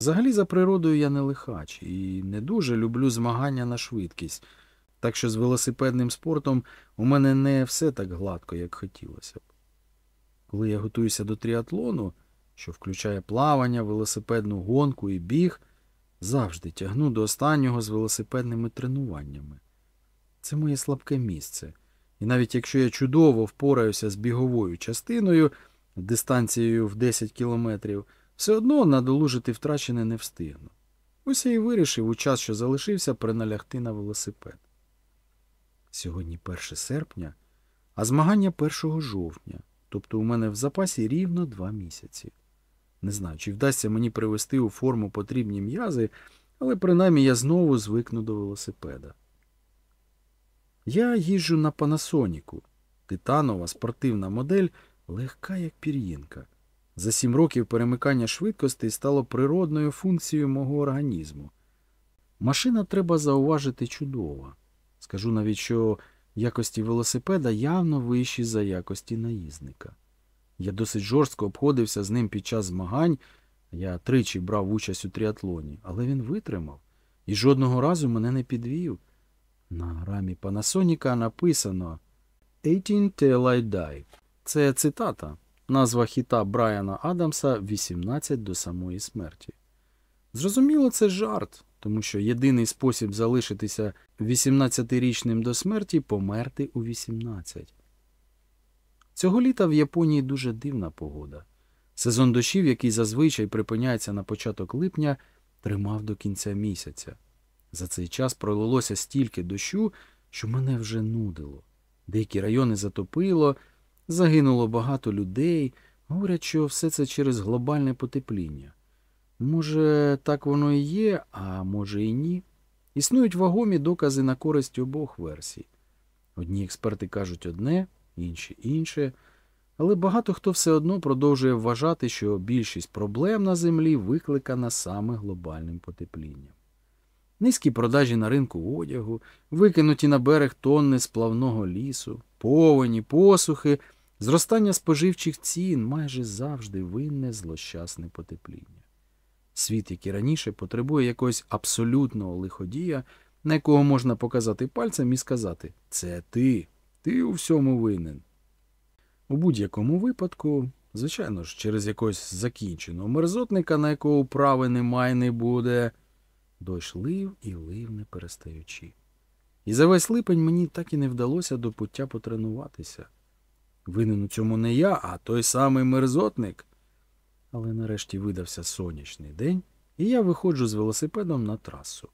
Взагалі, за природою я не лихач і не дуже люблю змагання на швидкість, так що з велосипедним спортом у мене не все так гладко, як хотілося б. Коли я готуюся до тріатлону, що включає плавання, велосипедну гонку і біг, завжди тягну до останнього з велосипедними тренуваннями. Це моє слабке місце. І навіть якщо я чудово впораюся з біговою частиною, дистанцією в 10 кілометрів, все одно надолужити втрачене не встигну. І вирішив у час, що залишився, приналягти на велосипед. Сьогодні 1 серпня, а змагання 1 жовтня, тобто у мене в запасі рівно два місяці. Не знаю, чи вдасться мені привести у форму потрібні м'язи, але принаймні я знову звикну до велосипеда. Я їжджу на Панасоніку. Титанова спортивна модель легка, як пір'їнка. За сім років перемикання швидкостей стало природною функцією мого організму. Машина треба зауважити чудова. Скажу навіть, що якості велосипеда явно вищі за якості наїзника. Я досить жорстко обходився з ним під час змагань. Я тричі брав участь у тріатлоні, але він витримав і жодного разу мене не підвів. На рамі Панасоніка написано «18 till I die». Це цитата, назва хіта Брайана Адамса «18 до самої смерті». Зрозуміло, це жарт, тому що єдиний спосіб залишитися 18-річним до смерті померти у 18. Цього літа в Японії дуже дивна погода. Сезон дощів, який зазвичай припиняється на початок липня, тримав до кінця місяця. За цей час пролилося стільки дощу, що мене вже нудило. Деякі райони затопило, загинуло багато людей. Говорять, що все це через глобальне потепління. Може, так воно і є, а може і ні. Існують вагомі докази на користь обох версій. Одні експерти кажуть одне, інші інше, але багато хто все одно продовжує вважати, що більшість проблем на землі викликана саме глобальним потеплінням. Низькі продажі на ринку одягу, викинуті на берег тонни сплавного лісу, повені, посухи, зростання споживчих цін майже завжди винне злощасне потепління. Світ, як і раніше, потребує якогось абсолютного лиходія, на якого можна показати пальцем і сказати Це ти, ти у всьому винен. У будь-якому випадку, звичайно ж, через якогось закінченого мерзотника, на якого прави немає не буде. Дощ лив і лив не перестаючи. І за весь липень мені так і не вдалося до пуття потренуватися. Винен у цьому не я, а той самий мерзотник. Але нарешті видався сонячний день, і я виходжу з велосипедом на трасу.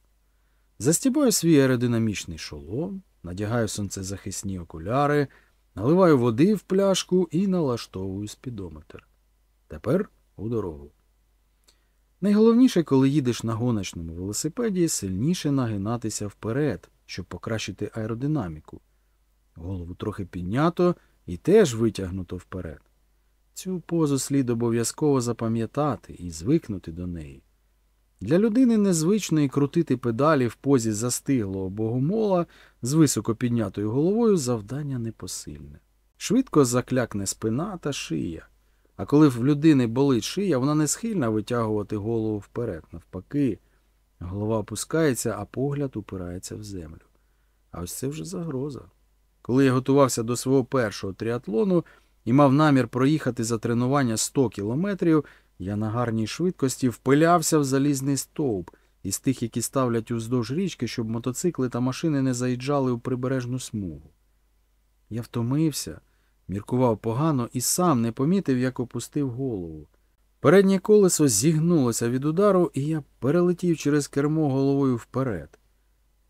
Застібаю свій аеродинамічний шолом, надягаю сонцезахисні окуляри, наливаю води в пляшку і налаштовую спідометр. Тепер у дорогу. Найголовніше, коли їдеш на гоночному велосипеді, сильніше нагинатися вперед, щоб покращити аеродинаміку. Голову трохи піднято і теж витягнуто вперед. Цю позу слід обов'язково запам'ятати і звикнути до неї. Для людини незвичної крутити педалі в позі застиглого богомола з високо піднятою головою завдання непосильне. Швидко заклякне спина та шия. А коли в людини болить шия, вона не схильна витягувати голову вперед. Навпаки, голова опускається, а погляд упирається в землю. А ось це вже загроза. Коли я готувався до свого першого тріатлону і мав намір проїхати за тренування 100 кілометрів, я на гарній швидкості впилявся в залізний стовп із тих, які ставлять уздовж річки, щоб мотоцикли та машини не заїжджали у прибережну смугу. Я втомився, міркував погано і сам не помітив, як опустив голову. Переднє колесо зігнулося від удару, і я перелетів через кермо головою вперед.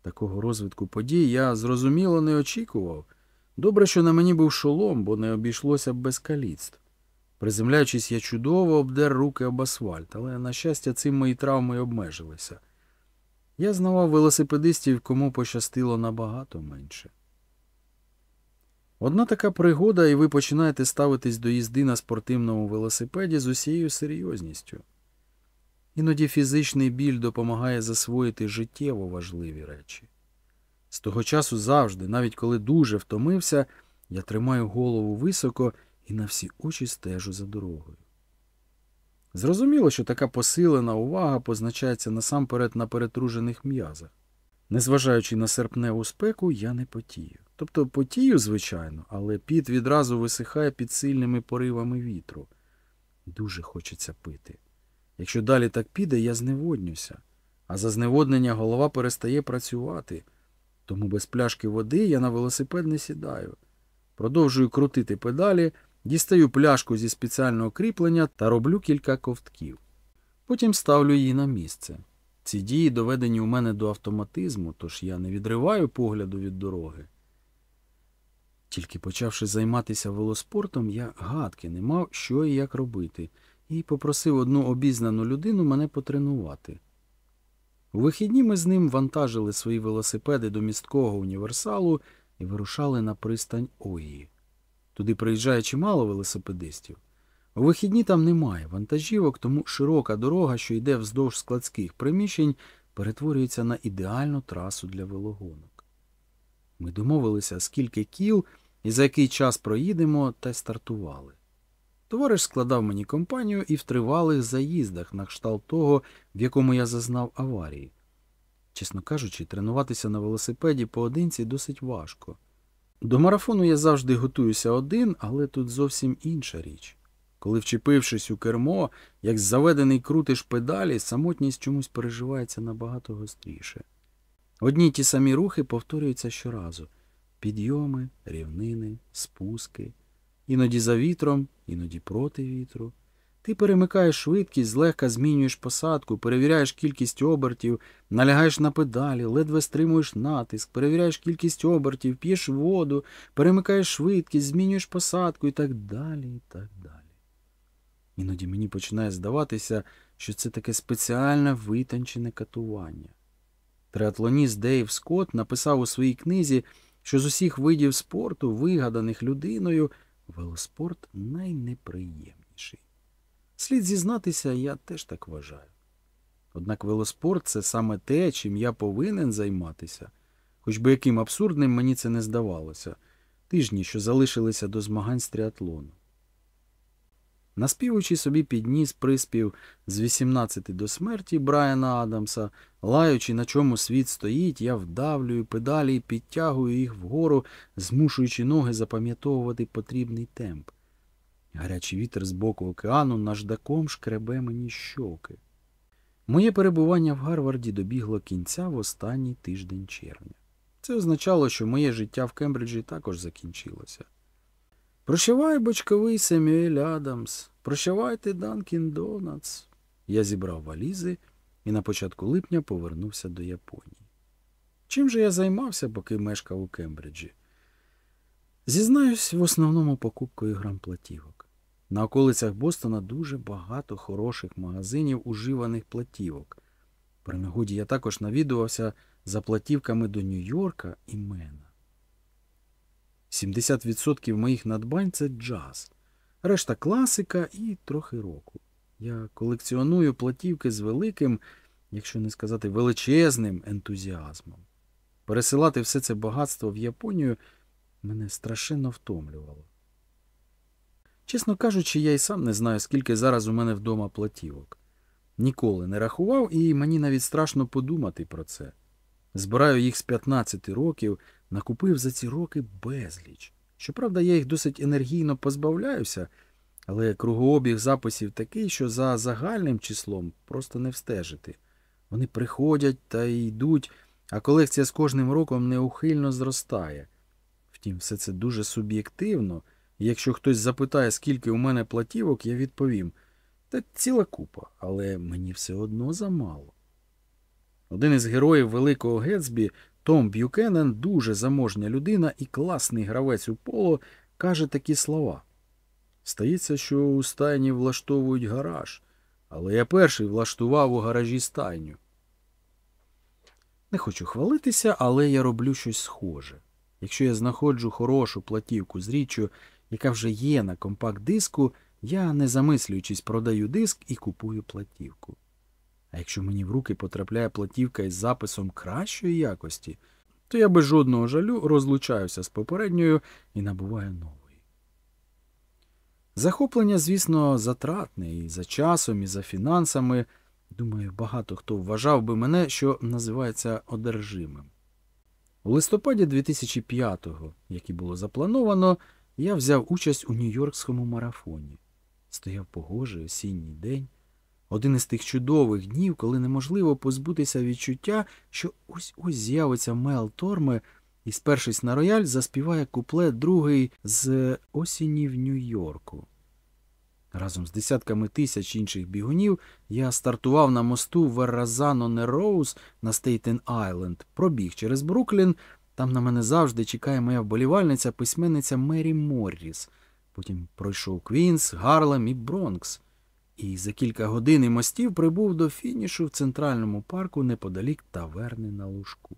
Такого розвитку подій я зрозуміло не очікував. Добре, що на мені був шолом, бо не обійшлося б без каліцтв. Приземляючись, я чудово обдер руки об асфальт, але, на щастя, цим мої травми обмежилися. Я знавав велосипедистів, кому пощастило набагато менше. Одна така пригода, і ви починаєте ставитись до їзди на спортивному велосипеді з усією серйозністю. Іноді фізичний біль допомагає засвоїти життєво важливі речі. З того часу завжди, навіть коли дуже втомився, я тримаю голову високо і на всі очі стежу за дорогою. Зрозуміло, що така посилена увага позначається насамперед на перетружених м'язах. Незважаючи на серпневу спеку, я не потію. Тобто потію, звичайно, але піт відразу висихає під сильними поривами вітру. Дуже хочеться пити. Якщо далі так піде, я зневоднюся, а за зневоднення голова перестає працювати. Тому без пляшки води я на велосипед не сідаю. Продовжую крутити педалі, дістаю пляшку зі спеціального кріплення та роблю кілька ковтків. Потім ставлю її на місце. Ці дії доведені у мене до автоматизму, тож я не відриваю погляду від дороги. Тільки почавши займатися велоспортом, я гадки не мав, що і як робити, і попросив одну обізнану людину мене потренувати. У вихідні ми з ним вантажили свої велосипеди до місткого універсалу і вирушали на пристань Ої. Туди приїжджає чимало велосипедистів. У вихідні там немає вантажівок, тому широка дорога, що йде вздовж складських приміщень, перетворюється на ідеальну трасу для велогонок. Ми домовилися, скільки кіл і за який час проїдемо, та й стартували. Товариш складав мені компанію і в тривалих заїздах на кшталт того, в якому я зазнав аварії. Чесно кажучи, тренуватися на велосипеді поодинці досить важко. До марафону я завжди готуюся один, але тут зовсім інша річ. Коли, вчепившись у кермо, як заведений крутиш педалі, самотність чомусь переживається набагато гостріше. Одні й ті самі рухи повторюються щоразу підйоми, рівнини, спуски, іноді за вітром, іноді проти вітру. Ти перемикаєш швидкість, злегка змінюєш посадку, перевіряєш кількість обертів, налягаєш на педалі, ледве стримуєш натиск, перевіряєш кількість обертів, п'єш воду, перемикаєш швидкість, змінюєш посадку і так далі, і так далі. Іноді мені починає здаватися, що це таке спеціальне витончене катування. Триатлоніст Дейв Скотт написав у своїй книзі, що з усіх видів спорту, вигаданих людиною, велоспорт найнеприємніший. Слід зізнатися, я теж так вважаю. Однак велоспорт це саме те, чим я повинен займатися, хоч би яким абсурдним мені це не здавалося, тижні, що залишилися до змагань з тріатлону. Наспівуючи собі підніс приспів з 18 до смерті Брайана Адамса, лаючи, на чому світ стоїть, я вдавлюю педалі і підтягую їх вгору, змушуючи ноги запам'ятовувати потрібний темп. Гарячий вітер з боку океану наждаком шкребе мені щоки. Моє перебування в Гарварді добігло кінця в останній тиждень червня. Це означало, що моє життя в Кембриджі також закінчилося. Прощавай, бочковий Семюель Адамс, прощавайте Данкін Донатс. Я зібрав валізи і на початку липня повернувся до Японії. Чим же я займався, поки мешкав у Кембриджі? Зізнаюсь, в основному покупкою грамплатівок. На околицях Бостона дуже багато хороших магазинів уживаних платівок. При нагоді я також навідувався за платівками до Нью-Йорка і Мена. 70% моїх надбань це джаз, решта класика і трохи року. Я колекціоную платівки з великим, якщо не сказати величезним ентузіазмом. Пересилати все це багатство в Японію мене страшенно втомлювало. Чесно кажучи, я й сам не знаю, скільки зараз у мене вдома платівок. Ніколи не рахував, і мені навіть страшно подумати про це. Збираю їх з 15 років, накупив за ці роки безліч. Щоправда, я їх досить енергійно позбавляюся, але кругообіг записів такий, що за загальним числом просто не встежити. Вони приходять та йдуть, а колекція з кожним роком неухильно зростає. Втім, все це дуже суб'єктивно, і якщо хтось запитає, скільки у мене платівок, я відповім та ціла купа, але мені все одно замало. Один із героїв Великого Гетсбі, Том Б'юкенен, дуже заможня людина і класний гравець у поло, каже такі слова. Стається, що у стайні влаштовують гараж, але я перший влаштував у гаражі стайню. Не хочу хвалитися, але я роблю щось схоже. Якщо я знаходжу хорошу платівку з річчю, яка вже є на компакт-диску, я, не замислюючись, продаю диск і купую платівку. А якщо мені в руки потрапляє платівка із записом кращої якості, то я без жодного жалю розлучаюся з попередньою і набуваю нової. Захоплення, звісно, затратне і за часом, і за фінансами. Думаю, багато хто вважав би мене, що називається одержимим. У листопаді 2005-го, як і було заплановано, я взяв участь у Нью-Йоркському марафоні. Стояв погожий осінній день. Один із тих чудових днів, коли неможливо позбутися відчуття, що ось ось з'явиться Мел Торме і, спершись на рояль, заспіває куплет другий з осені в Нью-Йорку. Разом з десятками тисяч інших бігунів я стартував на мосту Верразано Нерроуз на Стейтен Айленд, пробіг через Бруклін. Там на мене завжди чекає моя вболівальниця, письменниця Мері Морріс. Потім пройшов Квінс, Гарлем і Бронкс. І за кілька годин і мостів прибув до фінішу в центральному парку неподалік таверни на лужку.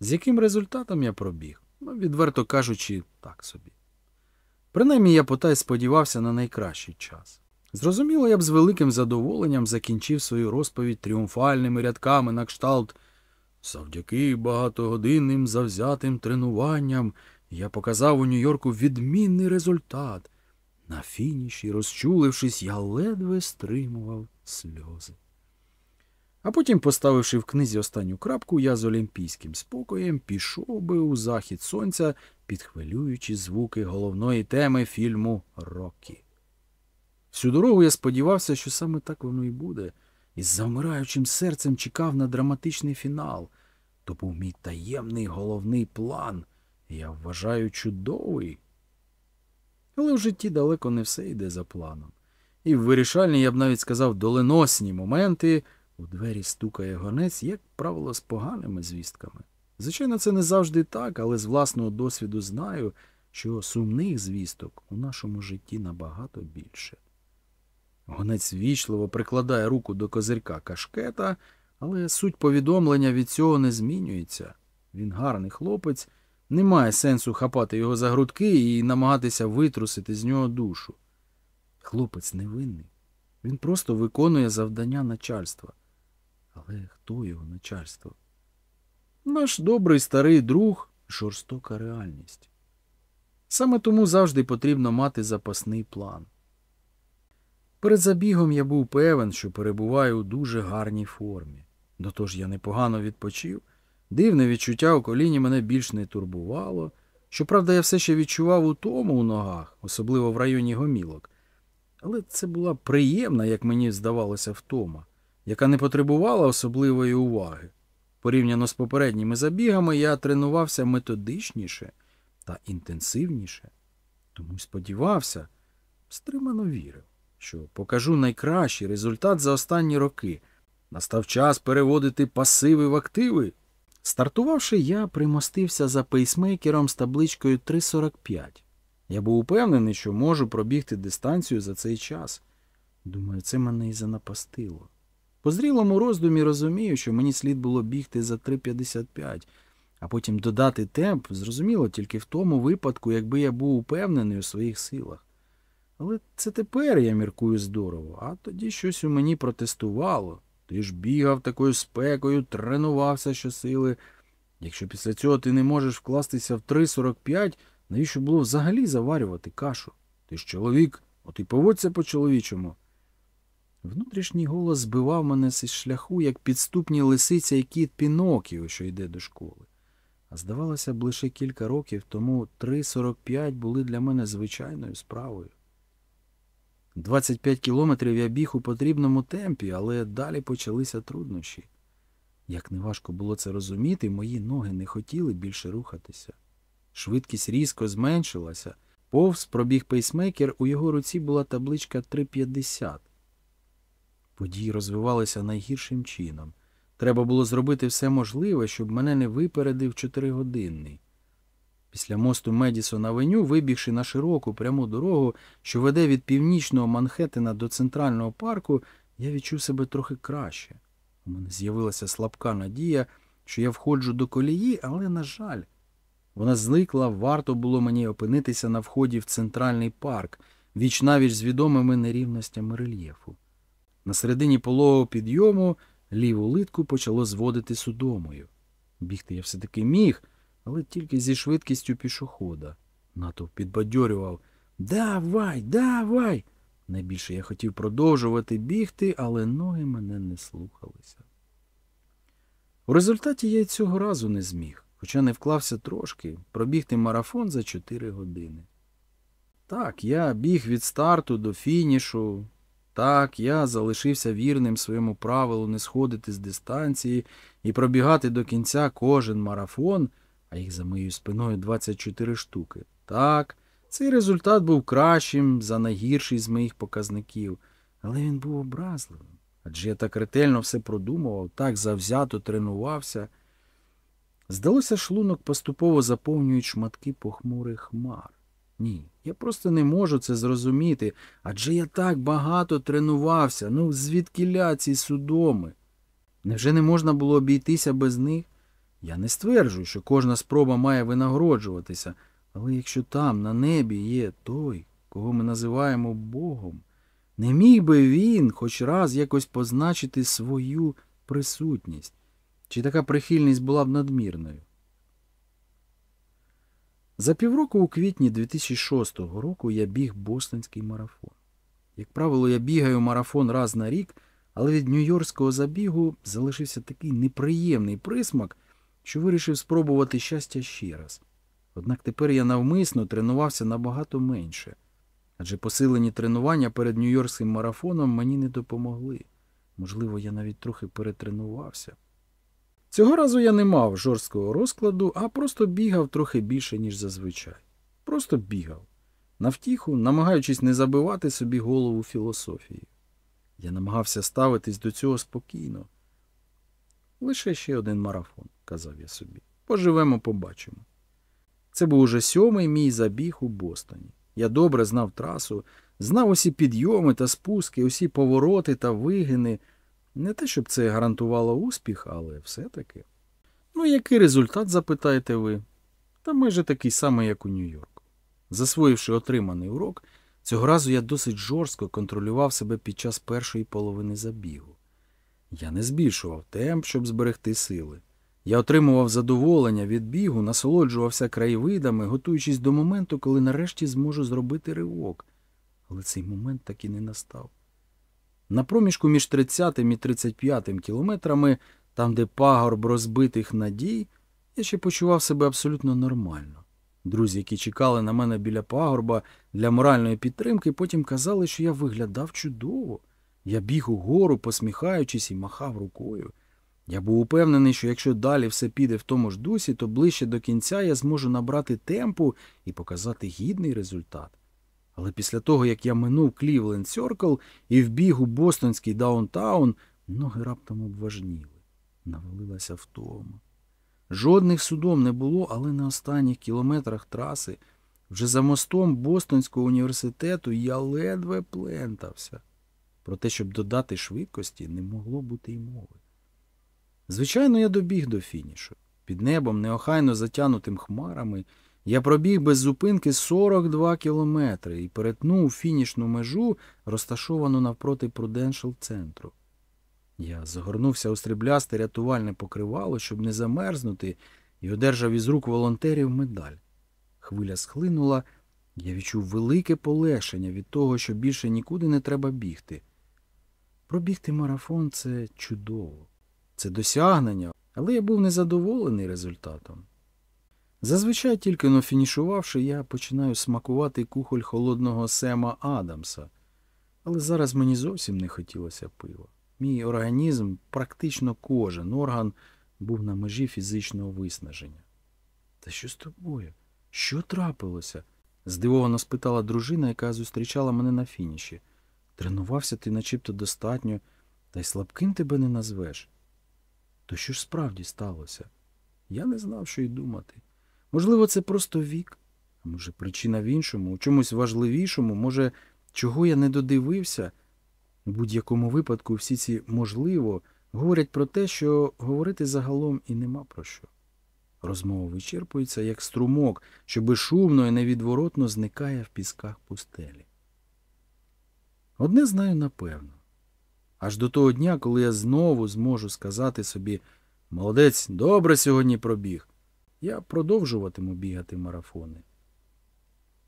З яким результатом я пробіг? Ну, відверто кажучи, так собі. Принаймні я потай сподівався на найкращий час. Зрозуміло, я б з великим задоволенням закінчив свою розповідь тріумфальними рядками на кшталт. Завдяки багатогодинним завзятим тренуванням я показав у Нью-Йорку відмінний результат. На фініші, розчулившись, я ледве стримував сльози. А потім, поставивши в книзі останню крапку, я з олімпійським спокоєм пішов би у захід сонця, підхвилюючи звуки головної теми фільму Рокі. Всю дорогу я сподівався, що саме так воно і буде, і з завмираючим серцем чекав на драматичний фінал. То був мій таємний головний план, я вважаю чудовий. Але в житті далеко не все йде за планом. І в вирішальні, я б навіть сказав, доленосні моменти у двері стукає гонець, як правило, з поганими звістками. Звичайно, це не завжди так, але з власного досвіду знаю, що сумних звісток у нашому житті набагато більше. Гонець ввічливо прикладає руку до козирька кашкета, але суть повідомлення від цього не змінюється. Він гарний хлопець, немає сенсу хапати його за грудки і намагатися витрусити з нього душу. Хлопець невинний. Він просто виконує завдання начальства. Але хто його начальство? Наш добрий старий друг жорстока реальність. Саме тому завжди потрібно мати запасний план. Перед забігом я був певен, що перебуваю у дуже гарній формі. До того ж я непогано відпочив. Дивне відчуття у коліні мене більш не турбувало. Щоправда, я все ще відчував утому у ногах, особливо в районі гомілок. Але це була приємна, як мені здавалося, втома, яка не потребувала особливої уваги. Порівняно з попередніми забігами я тренувався методичніше та інтенсивніше, тому сподівався, стримано вірив, що покажу найкращий результат за останні роки. Настав час переводити пасиви в активи. Стартувавши, я примостився за пейсмейкером з табличкою 3.45. Я був упевнений, що можу пробігти дистанцію за цей час. Думаю, це мене і занапастило. По зрілому роздумі розумію, що мені слід було бігти за 3.55, а потім додати темп, зрозуміло, тільки в тому випадку, якби я був упевнений у своїх силах. Але це тепер я міркую здорово, а тоді щось у мені протестувало. Ти ж бігав такою спекою, тренувався щосили. Якщо після цього ти не можеш вкластися в 3.45, навіщо було взагалі заварювати кашу? Ти ж чоловік, от і поводься по-чоловічому. Внутрішній голос збивав мене зі шляху, як підступні лисиця і кіт Пінокіо, що йде до школи. А здавалося б, лише кілька років тому 3.45 були для мене звичайною справою. 25 кілометрів я біг у потрібному темпі, але далі почалися труднощі. Як неважко було це розуміти, мої ноги не хотіли більше рухатися. Швидкість різко зменшилася. Повз пробіг пейсмейкер, у його руці була табличка 3.50. Події розвивалися найгіршим чином. Треба було зробити все можливе, щоб мене не випередив чотиригодинний. Після мосту Медісон Авеню, вибігши на широку пряму дорогу, що веде від північного Манхеттена до центрального парку, я відчув себе трохи краще. У мене з'явилася слабка надія, що я входжу до колії, але, на жаль, вона зникла, варто було мені опинитися на вході в центральний парк, віч навіч з відомими нерівностями рельєфу. На середині пологого підйому ліву литку почало зводити судомою. Бігти я все таки міг, але тільки зі швидкістю пішохода. Натовп підбадьорював Давай, давай. Найбільше я хотів продовжувати бігти, але ноги мене не слухалися. У результаті я й цього разу не зміг, хоча не вклався трошки пробігти марафон за 4 години. Так, я біг від старту до фінішу. Так, я залишився вірним своєму правилу не сходити з дистанції і пробігати до кінця кожен марафон, а їх за моєю спиною 24 штуки. Так, цей результат був кращим за найгірший з моїх показників, але він був образливим. Адже я так ретельно все продумував, так завзято тренувався. Здалося, шлунок поступово заповнюють шматки похмурих хмар. Ні, я просто не можу це зрозуміти, адже я так багато тренувався, ну звідкіля ці судоми. Невже не можна було обійтися без них? Я не стверджую, що кожна спроба має винагороджуватися, але якщо там, на небі, є той, кого ми називаємо Богом, не міг би він хоч раз якось позначити свою присутність, чи така прихильність була б надмірною? За півроку у квітні 2006 року я біг бостонський марафон. Як правило, я бігаю марафон раз на рік, але від нью-йоркського забігу залишився такий неприємний присмак, що вирішив спробувати щастя ще раз. Однак тепер я навмисно тренувався набагато менше, адже посилені тренування перед нью-йоркським марафоном мені не допомогли. Можливо, я навіть трохи перетренувався. Цього разу я не мав жорсткого розкладу, а просто бігав трохи більше, ніж зазвичай. Просто бігав. На втіху, намагаючись не забивати собі голову філософії. Я намагався ставитись до цього спокійно. Лише ще один марафон, казав я собі. Поживемо, побачимо. Це був уже сьомий мій забіг у Бостоні. Я добре знав трасу, знав усі підйоми та спуски, усі повороти та вигини. Не те, щоб це гарантувало успіх, але все-таки. Ну, який результат, запитаєте ви? Та майже такий самий, як у Нью-Йорку. Засвоївши отриманий урок, цього разу я досить жорстко контролював себе під час першої половини забігу. Я не збільшував темп, щоб зберегти сили. Я отримував задоволення від бігу, насолоджувався краєвидами, готуючись до моменту, коли нарешті зможу зробити ривок. Але цей момент так і не настав. На проміжку між 30 і 35 кілометрами, там, де пагорб розбитих надій, я ще почував себе абсолютно нормально. Друзі, які чекали на мене біля пагорба для моральної підтримки, потім казали, що я виглядав чудово. Я біг угору, посміхаючись і махав рукою. Я був упевнений, що якщо далі все піде в тому ж дусі, то ближче до кінця я зможу набрати темпу і показати гідний результат. Але після того, як я минув Клівленд Сьоркл і вбіг у бостонський даунтаун, ноги раптом обважніли. Навалилася втома. Жодних судом не було, але на останніх кілометрах траси, вже за мостом Бостонського університету, я ледве плентався. Про те, щоб додати швидкості, не могло бути й мови. Звичайно, я добіг до фінішу. Під небом, неохайно затянутим хмарами, я пробіг без зупинки 42 кілометри і перетнув фінішну межу, розташовану навпроти Пруденшл центру. Я загорнувся у стріблясте рятувальне покривало, щоб не замерзнути, і одержав із рук волонтерів медаль. Хвиля схлинула, я відчув велике полегшення від того, що більше нікуди не треба бігти. Пробігти марафон це чудово, це досягнення, але я був незадоволений результатом. Зазвичай, тільки но фінішувавши, я починаю смакувати кухоль холодного Сема Адамса, але зараз мені зовсім не хотілося пива. Мій організм, практично кожен орган, був на межі фізичного виснаження. Та що з тобою? Що трапилося? здивовано спитала дружина, яка зустрічала мене на фініші. Тренувався ти начебто достатньо, та й слабким тебе не назвеш. То що ж справді сталося? Я не знав, що й думати. Можливо, це просто вік, а може, причина в іншому, у чомусь важливішому, може, чого я не додивився. У будь-якому випадку всі ці можливо говорять про те, що говорити загалом і нема про що. Розмова вичерпується, як струмок, що безшумно і невідворотно зникає в пісках пустелі. Одне знаю напевно. Аж до того дня, коли я знову зможу сказати собі молодець, добре сьогодні пробіг, я продовжуватиму бігати марафони.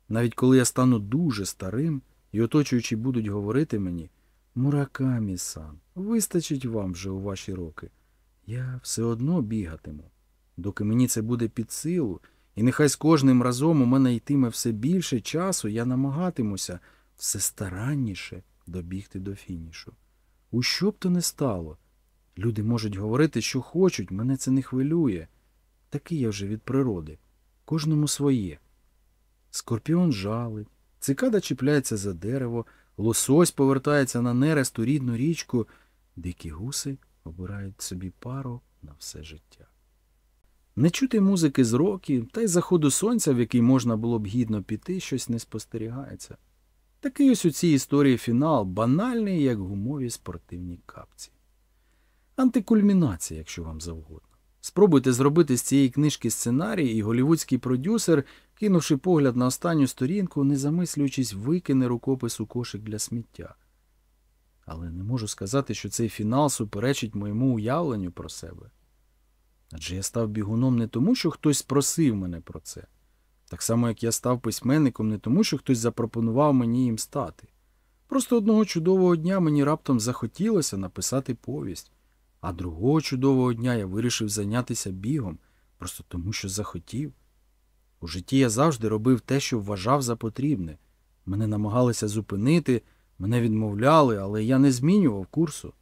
Навіть коли я стану дуже старим і оточуючі будуть говорити мені Муракамі сан, вистачить вам вже у ваші роки. Я все одно бігатиму. Доки мені це буде під силу, і нехай з кожним разом у мене йтиме все більше часу, я намагатимуся все старанніше добігти до фінішу. У що б то не стало? Люди можуть говорити, що хочуть, мене це не хвилює. Такий я вже від природи. Кожному своє. Скорпіон жалить, цикада чіпляється за дерево, лосось повертається на нерест у рідну річку, дикі гуси обирають собі пару на все життя. Не чути музики з років, та й заходу сонця, в який можна було б гідно піти, щось не спостерігається. Такий ось у цій історії фінал, банальний, як гумові спортивні капці. Антикульмінація, якщо вам завгодно. Спробуйте зробити з цієї книжки сценарій, і голівудський продюсер, кинувши погляд на останню сторінку, не замислюючись, викине рукопис у кошик для сміття. Але не можу сказати, що цей фінал суперечить моєму уявленню про себе. Адже я став бігуном не тому, що хтось просив мене про це, так само, як я став письменником не тому, що хтось запропонував мені їм стати. Просто одного чудового дня мені раптом захотілося написати повість, а другого чудового дня я вирішив зайнятися бігом, просто тому, що захотів. У житті я завжди робив те, що вважав за потрібне. Мене намагалися зупинити, мене відмовляли, але я не змінював курсу.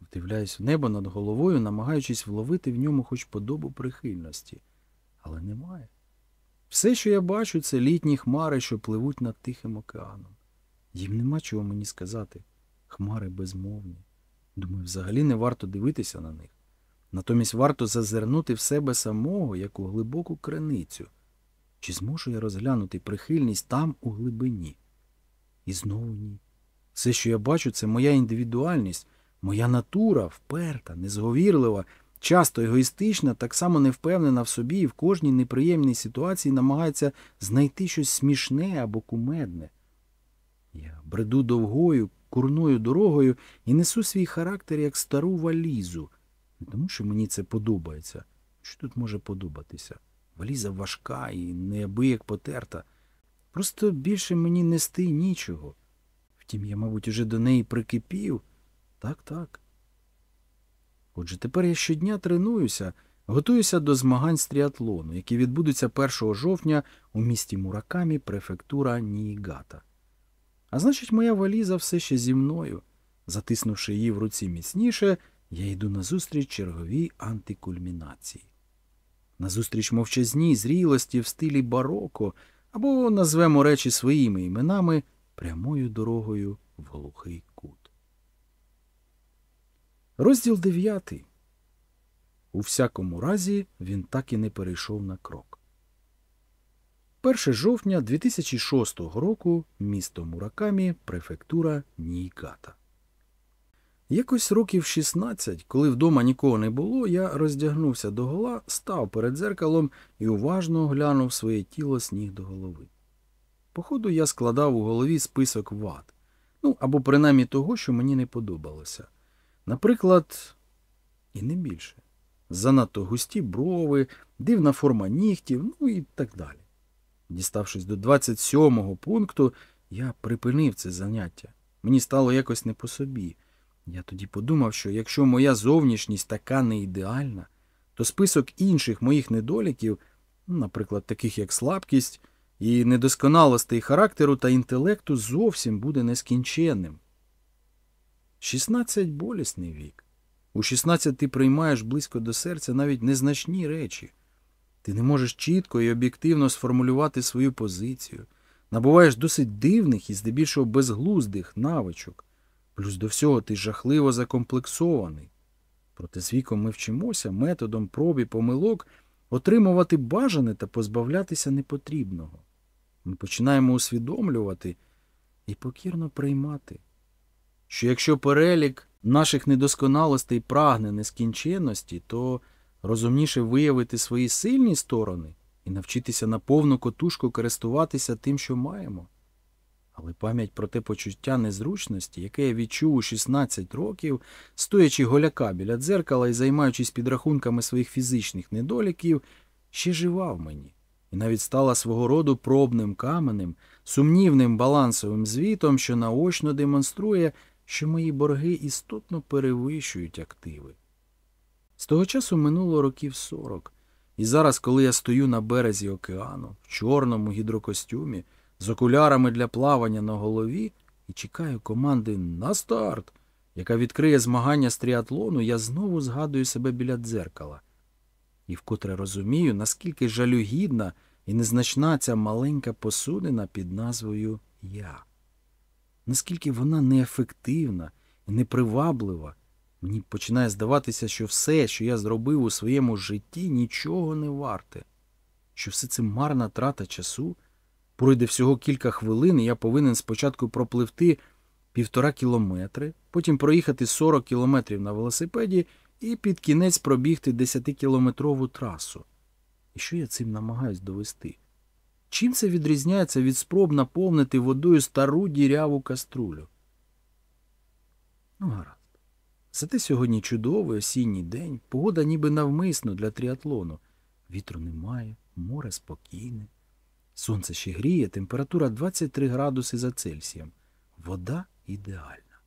Вдивляюсь в небо над головою, намагаючись вловити в ньому хоч подобу прихильності. Але немає. Все, що я бачу, це літні хмари, що пливуть над Тихим океаном. Їм нема чого мені сказати. Хмари безмовні. Думаю, взагалі не варто дивитися на них. Натомість варто зазирнути в себе самого, як у глибоку криницю. Чи зможу я розглянути прихильність там у глибині? І знову ні. Все, що я бачу, це моя індивідуальність, моя натура, вперта, незговірлива, часто егоїстична, так само невпевнена в собі і в кожній неприємній ситуації намагається знайти щось смішне або кумедне. Я бреду довгою, курною дорогою і несу свій характер як стару валізу. Не тому, що мені це подобається. Що тут може подобатися? Валіза важка і неабияк потерта. Просто більше мені нести нічого. Втім, я, мабуть, уже до неї прикипів. Так, так. Отже, тепер я щодня тренуюся, готуюся до змагань з тріатлону, які відбудуться 1 жовтня у місті Муракамі, префектура Ніїгата. А значить, моя валіза все ще зі мною. Затиснувши її в руці міцніше, я йду назустріч черговій антикульмінації. Назустріч мовчазній зрілості в стилі бароко, або назвемо речі своїми іменами прямою дорогою в глухий. Розділ дев'ятий. У всякому разі він так і не перейшов на крок. 1 жовтня 2006 року місто Муракамі, префектура Нійката. Якось років 16, коли вдома нікого не було, я роздягнувся догола, став перед дзеркалом і уважно оглянув своє тіло з ніг до голови. Походу, я складав у голові список вад, ну або принаймні того, що мені не подобалося. Наприклад, і не більше. Занадто густі брови, дивна форма нігтів, ну і так далі. Діставшись до 27-го пункту, я припинив це заняття. Мені стало якось не по собі. Я тоді подумав, що якщо моя зовнішність така не ідеальна, то список інших моїх недоліків, наприклад, таких як слабкість і недосконалостей характеру та інтелекту, зовсім буде нескінченним. 16 болісний вік. У 16 ти приймаєш близько до серця навіть незначні речі. Ти не можеш чітко і об'єктивно сформулювати свою позицію, набуваєш досить дивних і здебільшого безглуздих навичок. Плюс до всього ти жахливо закомплексований. Проте з віком ми вчимося методом проб і помилок отримувати бажане та позбавлятися непотрібного. Ми починаємо усвідомлювати і покірно приймати, що якщо перелік наших недосконалостей прагне нескінченності, то розумніше виявити свої сильні сторони і навчитися на повну котушку користуватися тим, що маємо. Але пам'ять про те почуття незручності, яке я відчув у 16 років, стоячи голяка біля дзеркала і займаючись підрахунками своїх фізичних недоліків, ще жива в мені. і навіть стала свого роду пробним каменем, сумнівним балансовим звітом, що наочно демонструє, що мої борги істотно перевищують активи. З того часу минуло років сорок, і зараз, коли я стою на березі океану, в чорному гідрокостюмі, з окулярами для плавання на голові і чекаю команди на старт, яка відкриє змагання з тріатлону, я знову згадую себе біля дзеркала. І вкотре розумію, наскільки жалюгідна і незначна ця маленька посудина під назвою Я. Наскільки вона неефективна і неприваблива, мені починає здаватися, що все, що я зробив у своєму житті, нічого не варте, що все це марна трата часу. Пройде всього кілька хвилин, і я повинен спочатку пропливти півтора кілометри, потім проїхати 40 кілометрів на велосипеді і під кінець пробігти 10-кілометрову трасу. І що я цим намагаюсь довести? Чим це відрізняється від спроб наповнити водою стару діряву каструлю? Ну, гаразд. Зате сьогодні чудовий осінній день, погода ніби навмисно для тріатлону. Вітру немає, море спокійне. Сонце ще гріє, температура 23 градуси за Цельсієм. Вода ідеальна.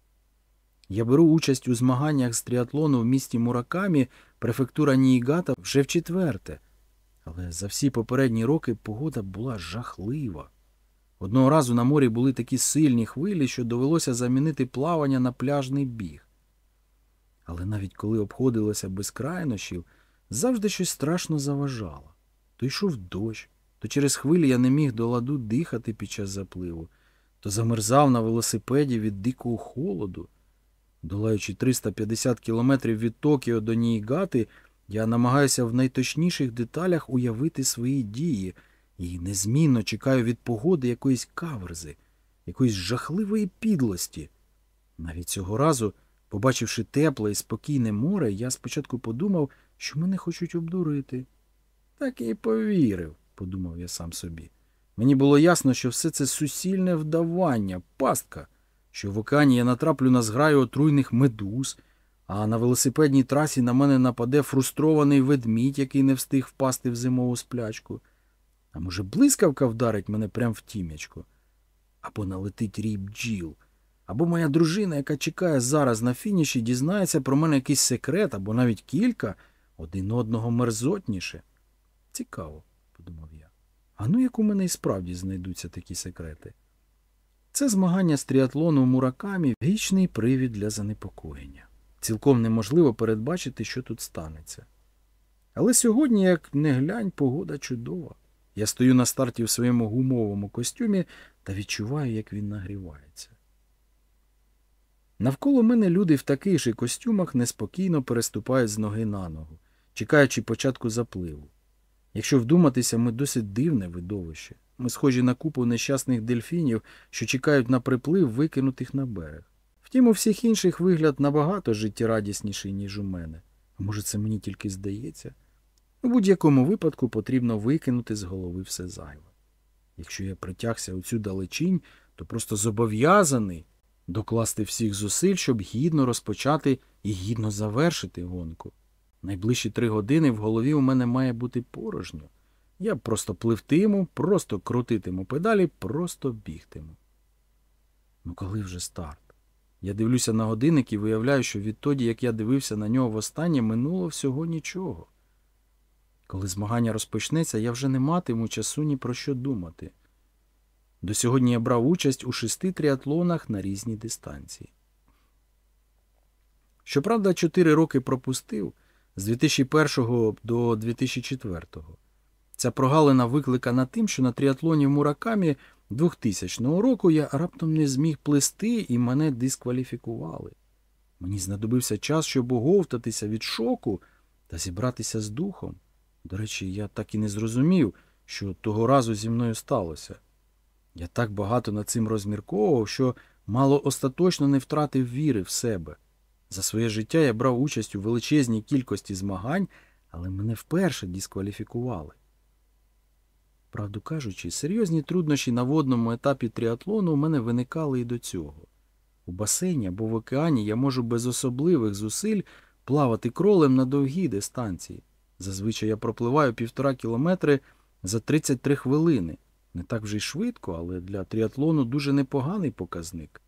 Я беру участь у змаганнях з тріатлону в місті Муракамі, префектура Ніїгата вже в четверте. Але за всі попередні роки погода була жахлива. Одного разу на морі були такі сильні хвилі, що довелося замінити плавання на пляжний біг. Але навіть коли обходилося без крайнощів, завжди щось страшно заважало. То йшов дощ, то через хвилі я не міг до ладу дихати під час запливу, то замерзав на велосипеді від дикого холоду. Долаючи 350 кілометрів від Токіо до Ніїгати, я намагаюся в найточніших деталях уявити свої дії і незмінно чекаю від погоди якоїсь каверзи, якоїсь жахливої підлості. Навіть цього разу, побачивши тепле і спокійне море, я спочатку подумав, що мене хочуть обдурити. Так і повірив, подумав я сам собі. Мені було ясно, що все це сусільне вдавання, пастка, що в океані я натраплю на зграю отруйних медуз, а на велосипедній трасі на мене нападе фрустрований ведмідь, який не встиг впасти в зимову сплячку. А може, блискавка вдарить мене прямо в тім'ячко? Або налетить рій бджіл, або моя дружина, яка чекає зараз на фініші, дізнається про мене якийсь секрет, або навіть кілька, один одного мерзотніше. Цікаво, подумав я. А ну як у мене і справді знайдуться такі секрети? Це змагання з тріатлону в Муракамі вічний привід для занепокоєння. Цілком неможливо передбачити, що тут станеться. Але сьогодні, як не глянь, погода чудова. Я стою на старті в своєму гумовому костюмі та відчуваю, як він нагрівається. Навколо мене люди в таких же костюмах неспокійно переступають з ноги на ногу, чекаючи початку запливу. Якщо вдуматися, ми досить дивне видовище. Ми схожі на купу нещасних дельфінів, що чекають на приплив, викинутих на берег. Втім, у всіх інших вигляд набагато життєрадісніший, ніж у мене. А може, це мені тільки здається? У будь-якому випадку потрібно викинути з голови все зайве. Якщо я притягся у цю далечінь, то просто зобов'язаний докласти всіх зусиль, щоб гідно розпочати і гідно завершити гонку. Найближчі три години в голові у мене має бути порожньо. Я просто пливтиму, просто крутитиму педалі, просто бігтиму. Ну коли вже старт? Я дивлюся на годинник і виявляю, що відтоді, як я дивився на нього востаннє, минуло всього нічого. Коли змагання розпочнеться, я вже не матиму часу ні про що думати. До сьогодні я брав участь у шести тріатлонах на різні дистанції. Щоправда, чотири роки пропустив з 2001 до 2004. Ця прогалина викликана тим, що на тріатлоні в Муракамі 2000 року я раптом не зміг плести і мене дискваліфікували. Мені знадобився час, щоб оговтатися від шоку та зібратися з духом. До речі, я так і не зрозумів, що того разу зі мною сталося. Я так багато над цим розмірковував, що мало остаточно не втратив віри в себе. За своє життя я брав участь у величезній кількості змагань, але мене вперше дискваліфікували. Правду кажучи, серйозні труднощі на водному етапі тріатлону у мене виникали і до цього. У басейні або в океані я можу без особливих зусиль плавати кролем на довгій дистанції. Зазвичай я пропливаю півтора кілометри за 33 хвилини. Не так вже й швидко, але для тріатлону дуже непоганий показник.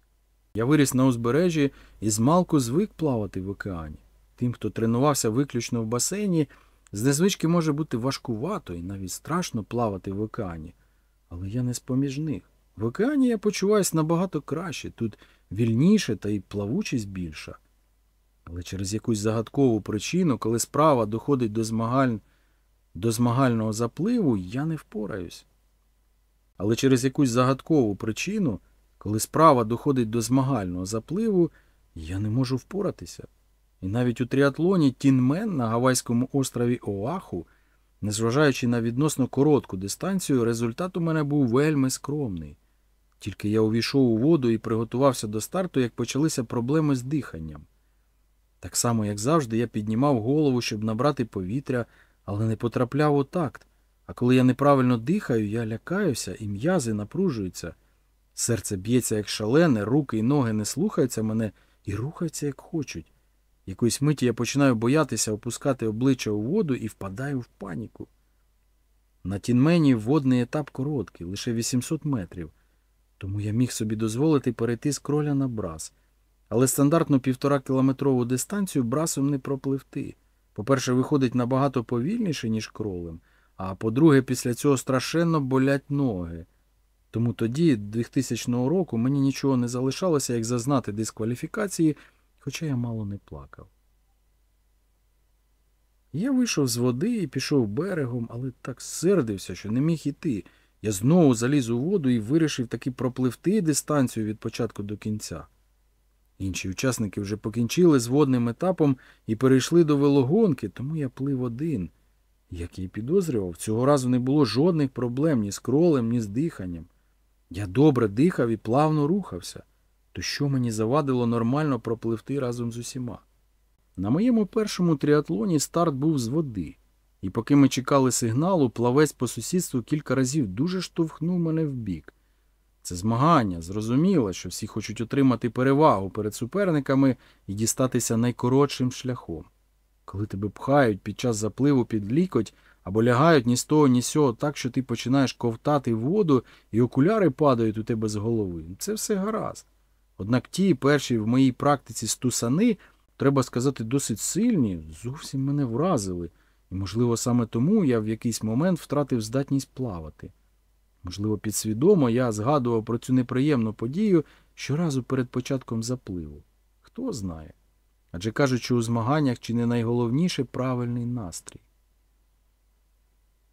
Я виріс на узбережжі і змалку звик плавати в океані. Тим, хто тренувався виключно в басейні, з незвички може бути важкувато і навіть страшно плавати в океані. Але я не з-поміж них. В океані я почуваюся набагато краще, тут вільніше та й плавучість більша. Але через якусь загадкову причину, коли справа доходить до змагаль... до змагального запливу, я не впораюсь. Але через якусь загадкову причину, коли справа доходить до змагального запливу, я не можу впоратися. І навіть у тріатлоні Тінмен на Гавайському острові Оаху, незважаючи на відносно коротку дистанцію, результат у мене був вельми скромний. Тільки я увійшов у воду і приготувався до старту, як почалися проблеми з диханням. Так само, як завжди, я піднімав голову, щоб набрати повітря, але не потрапляв у такт. А коли я неправильно дихаю, я лякаюся і м'язи напружуються. Серце б'ється як шалене, руки і ноги не слухаються мене і рухаються, як хочуть. Якоїсь миті я починаю боятися опускати обличчя у воду і впадаю в паніку. На тінмені водний етап короткий, лише 800 метрів, тому я міг собі дозволити перейти з кроля на брас. Але стандартну півтора кілометрову дистанцію брасом не пропливти. По-перше, виходить набагато повільніше, ніж кролем, а по-друге, після цього страшенно болять ноги. Тому тоді, 2000 року, мені нічого не залишалося, як зазнати дискваліфікації, хоча я мало не плакав. Я вийшов з води і пішов берегом, але так сердився, що не міг іти. Я знову заліз у воду і вирішив таки пропливти дистанцію від початку до кінця. Інші учасники вже покінчили з водним етапом і перейшли до велогонки, тому я плив один. Як й підозрював, цього разу не було жодних проблем ні з кролем, ні з диханням. Я добре дихав і плавно рухався. То що мені завадило нормально пропливти разом з усіма? На моєму першому тріатлоні старт був з води, і поки ми чекали сигналу, плавець по сусідству кілька разів дуже штовхнув мене вбік. Це змагання, зрозуміло, що всі хочуть отримати перевагу перед суперниками і дістатися найкоротшим шляхом. Коли тебе пхають під час запливу під лікоть або лягають ні з того, ні з сього так, що ти починаєш ковтати воду і окуляри падають у тебе з голови, це все гаразд. Однак ті перші в моїй практиці стусани, треба сказати, досить сильні, зовсім мене вразили, і, можливо, саме тому я в якийсь момент втратив здатність плавати. Можливо, підсвідомо я згадував про цю неприємну подію щоразу перед початком запливу. Хто знає. Адже кажуть, що у змаганнях чи не найголовніше правильний настрій.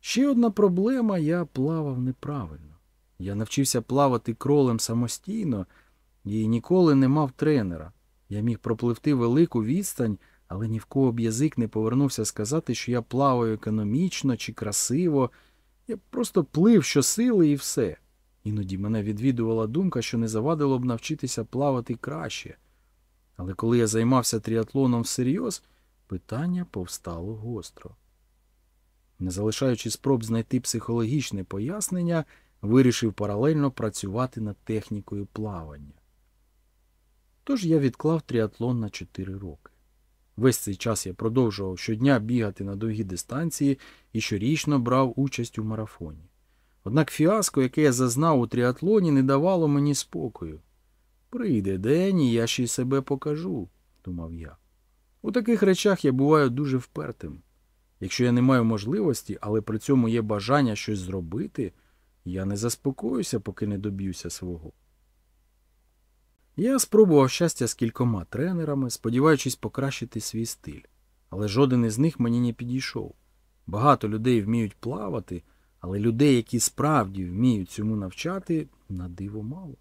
Ще одна проблема я плавав неправильно. Я навчився плавати кролем самостійно і ніколи не мав тренера. Я міг пропливти велику відстань, але ні в кого б язик не повернувся сказати, що я плаваю економічно чи красиво. Я просто плив щосили і все. Іноді мене відвідувала думка, що не завадило б навчитися плавати краще. Але коли я займався тріатлоном всерйоз, питання повстало гостро. Не залишаючи спроб знайти психологічне пояснення, вирішив паралельно працювати над технікою плавання. Тож я відклав тріатлон на 4 роки. Весь цей час я продовжував щодня бігати на довгі дистанції і щорічно брав участь у марафоні. Однак фіаско, яке я зазнав у тріатлоні, не давало мені спокою. Прийде день, і я ще й себе покажу, думав я. У таких речах я буваю дуже впертим. Якщо я не маю можливості, але при цьому є бажання щось зробити, я не заспокоюся, поки не доб'юся свого. Я спробував щастя з кількома тренерами, сподіваючись покращити свій стиль, але жоден із них мені не підійшов. Багато людей вміють плавати, але людей, які справді вміють цьому навчати, на диво мало.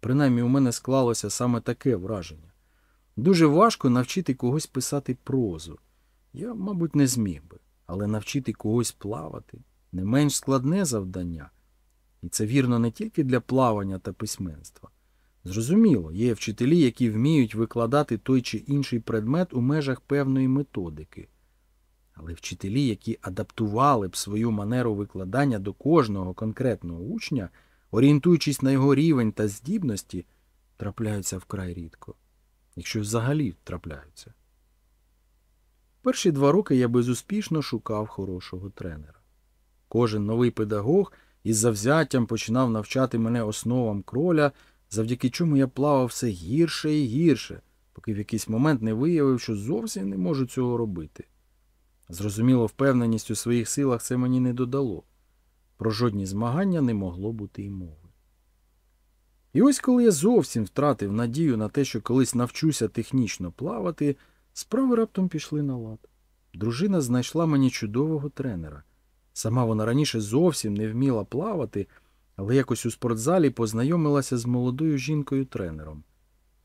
Принаймні у мене склалося саме таке враження. Дуже важко навчити когось писати прозу. Я, мабуть, не зміг би, але навчити когось плавати не менш складне завдання. І це вірно не тільки для плавання та письменства. Зрозуміло, є вчителі, які вміють викладати той чи інший предмет у межах певної методики. Але вчителі, які адаптували б свою манеру викладання до кожного конкретного учня, орієнтуючись на його рівень та здібності, трапляються вкрай рідко, якщо взагалі трапляються. Перші два роки я безуспішно шукав хорошого тренера. Кожен новий педагог із завзяттям починав навчати мене основам кроля, завдяки чому я плавав все гірше і гірше, поки в якийсь момент не виявив, що зовсім не можу цього робити. Зрозуміло, впевненість у своїх силах це мені не додало. Про жодні змагання не могло бути й мови. І ось коли я зовсім втратив надію на те, що колись навчуся технічно плавати, справи раптом пішли на лад. Дружина знайшла мені чудового тренера. Сама вона раніше зовсім не вміла плавати, але якось у спортзалі познайомилася з молодою жінкою-тренером.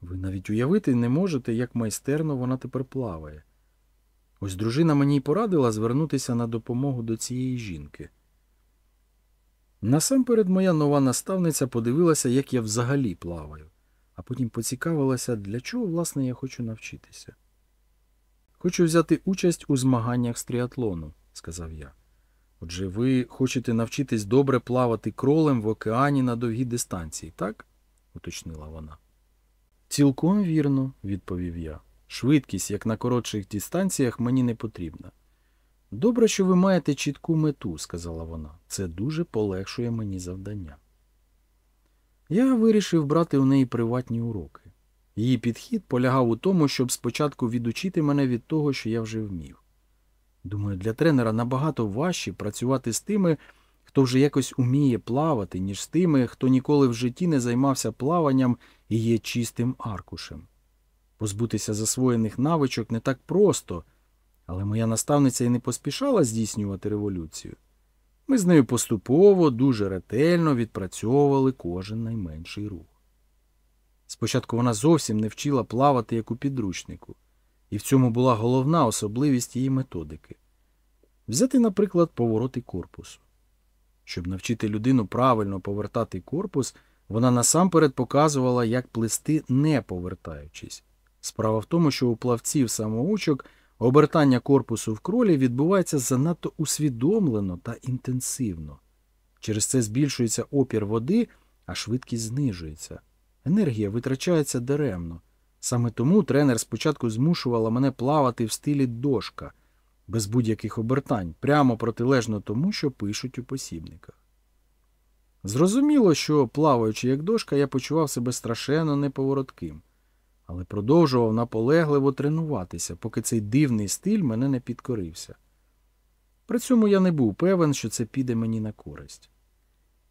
Ви навіть уявити не можете, як майстерно вона тепер плаває. Ось дружина мені й порадила звернутися на допомогу до цієї жінки. Насамперед моя нова наставниця подивилася, як я взагалі плаваю, а потім поцікавилася, для чого, власне, я хочу навчитися. Хочу взяти участь у змаганнях з тріатлону, сказав я. Отже, ви хочете навчитись добре плавати кролем в океані на довгій дистанції, так? уточнила вона. Цілком вірно, відповів я. Швидкість, як на коротших дистанціях, мені не потрібна. Добре, що ви маєте чітку мету, сказала вона. Це дуже полегшує мені завдання. Я вирішив брати у неї приватні уроки. Її підхід полягав у тому, щоб спочатку відучити мене від того, що я вже вмів. Думаю, для тренера набагато важче працювати з тими, хто вже якось уміє плавати, ніж з тими, хто ніколи в житті не займався плаванням і є чистим аркушем. Позбутися засвоєних навичок не так просто, але моя наставниця і не поспішала здійснювати революцію. Ми з нею поступово, дуже ретельно відпрацьовували кожен найменший рух. Спочатку вона зовсім не вчила плавати як у підручнику, і в цьому була головна особливість її методики взяти, наприклад, повороти корпусу. Щоб навчити людину правильно повертати корпус, вона насамперед показувала, як плисти, не повертаючись. Справа в тому, що у плавців самоучок обертання корпусу в кролі відбувається занадто усвідомлено та інтенсивно. Через це збільшується опір води, а швидкість знижується. Енергія витрачається даремно. Саме тому тренер спочатку змушувала мене плавати в стилі дошка, без будь-яких обертань, прямо протилежно тому, що пишуть у посібниках. Зрозуміло, що, плаваючи як дошка, я почував себе страшенно неповоротким, але продовжував наполегливо тренуватися, поки цей дивний стиль мене не підкорився. При цьому я не був певен, що це піде мені на користь.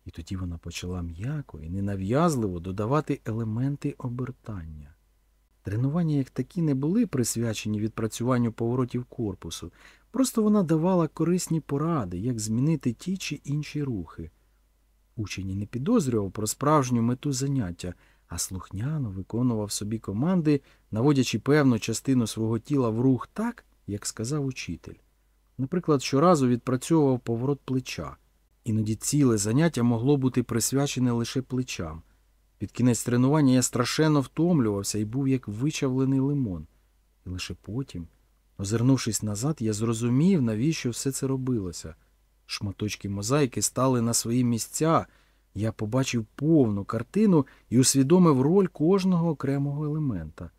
І тоді вона почала м'яко і ненав'язливо додавати елементи обертання. Тренування як такі не були присвячені відпрацюванню поворотів корпусу, просто вона давала корисні поради, як змінити ті чи інші рухи. Учень і не підозрював про справжню мету заняття, а слухняно виконував собі команди, наводячи певну частину свого тіла в рух так, як сказав учитель. Наприклад, щоразу відпрацьовував поворот плеча. Іноді ціле заняття могло бути присвячене лише плечам. Під кінець тренування я страшенно втомлювався і був як вичавлений лимон. І лише потім, озирнувшись назад, я зрозумів, навіщо все це робилося. Шматочки мозаїки стали на свої місця. Я побачив повну картину і усвідомив роль кожного окремого елемента.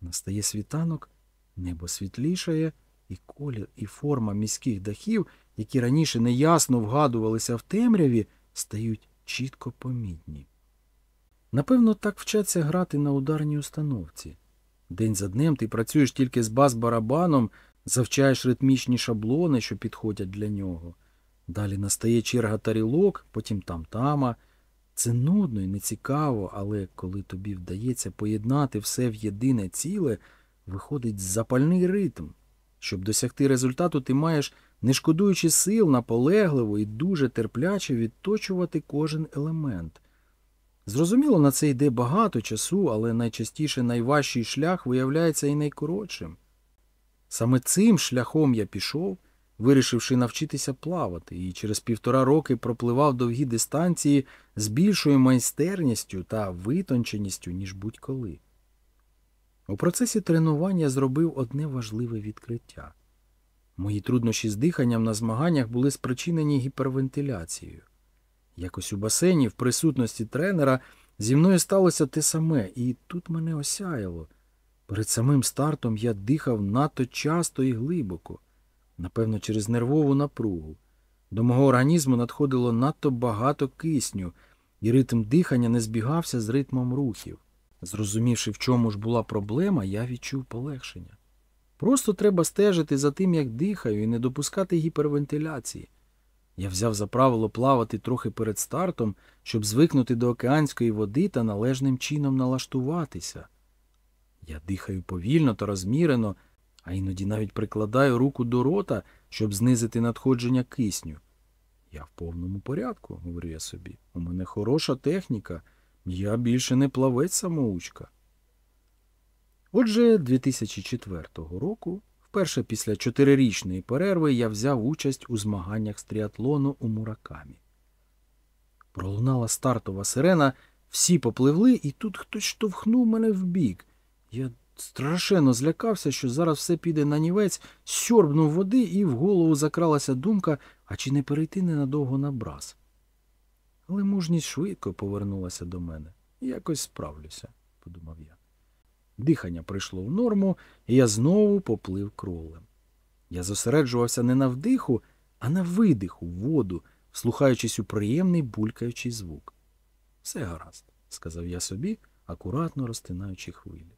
Настає світанок, небо світлішає, і колір, і форма міських дахів, які раніше неясно вгадувалися в темряві, стають чітко помітні. Напевно, так вчаться грати на ударній установці. День за днем ти працюєш тільки з бас-барабаном, завчаєш ритмічні шаблони, що підходять для нього. Далі настає черга тарілок, потім там-тама. Це нудно і нецікаво, але коли тобі вдається поєднати все в єдине ціле, виходить запальний ритм. Щоб досягти результату, ти маєш, не шкодуючи сил, наполегливо і дуже терпляче відточувати кожен елемент. Зрозуміло, на це йде багато часу, але найчастіше найважчий шлях виявляється і найкоротшим. Саме цим шляхом я пішов, вирішивши навчитися плавати, і через півтора роки пропливав довгі дистанції з більшою майстерністю та витонченістю, ніж будь-коли. У процесі тренування зробив одне важливе відкриття. Мої труднощі з диханням на змаганнях були спричинені гіпервентиляцією. Якось у басейні в присутності тренера зі мною сталося те саме, і тут мене осяяло. Перед самим стартом я дихав надто часто і глибоко, напевно, через нервову напругу. До мого організму надходило надто багато кисню, і ритм дихання не збігався з ритмом рухів. Зрозумівши, в чому ж була проблема, я відчув полегшення. Просто треба стежити за тим, як дихаю, і не допускати гіпервентиляції. Я взяв за правило плавати трохи перед стартом, щоб звикнути до океанської води та належним чином налаштуватися. Я дихаю повільно та розмірено, а іноді навіть прикладаю руку до рота, щоб знизити надходження кисню. Я в повному порядку, говорю я собі. У мене хороша техніка, я більше не плавець самоучка. Отже, 2004 року, вперше після чотирирічної перерви, я взяв участь у змаганнях з тріатлону у Муракамі. Пролунала стартова сирена, всі попливли, і тут хтось штовхнув мене вбік. Я страшенно злякався, що зараз все піде на нівець, сьорбнув води, і в голову закралася думка, а чи не перейти ненадовго на браз. Але мужність швидко повернулася до мене. Якось справлюся, подумав я. Дихання прийшло в норму, і я знову поплив кролем. Я зосереджувався не на вдиху, а на видиху в воду, вслухаючись у приємний булькаючий звук. Все гаразд, сказав я собі, акуратно розтинаючи хвилі.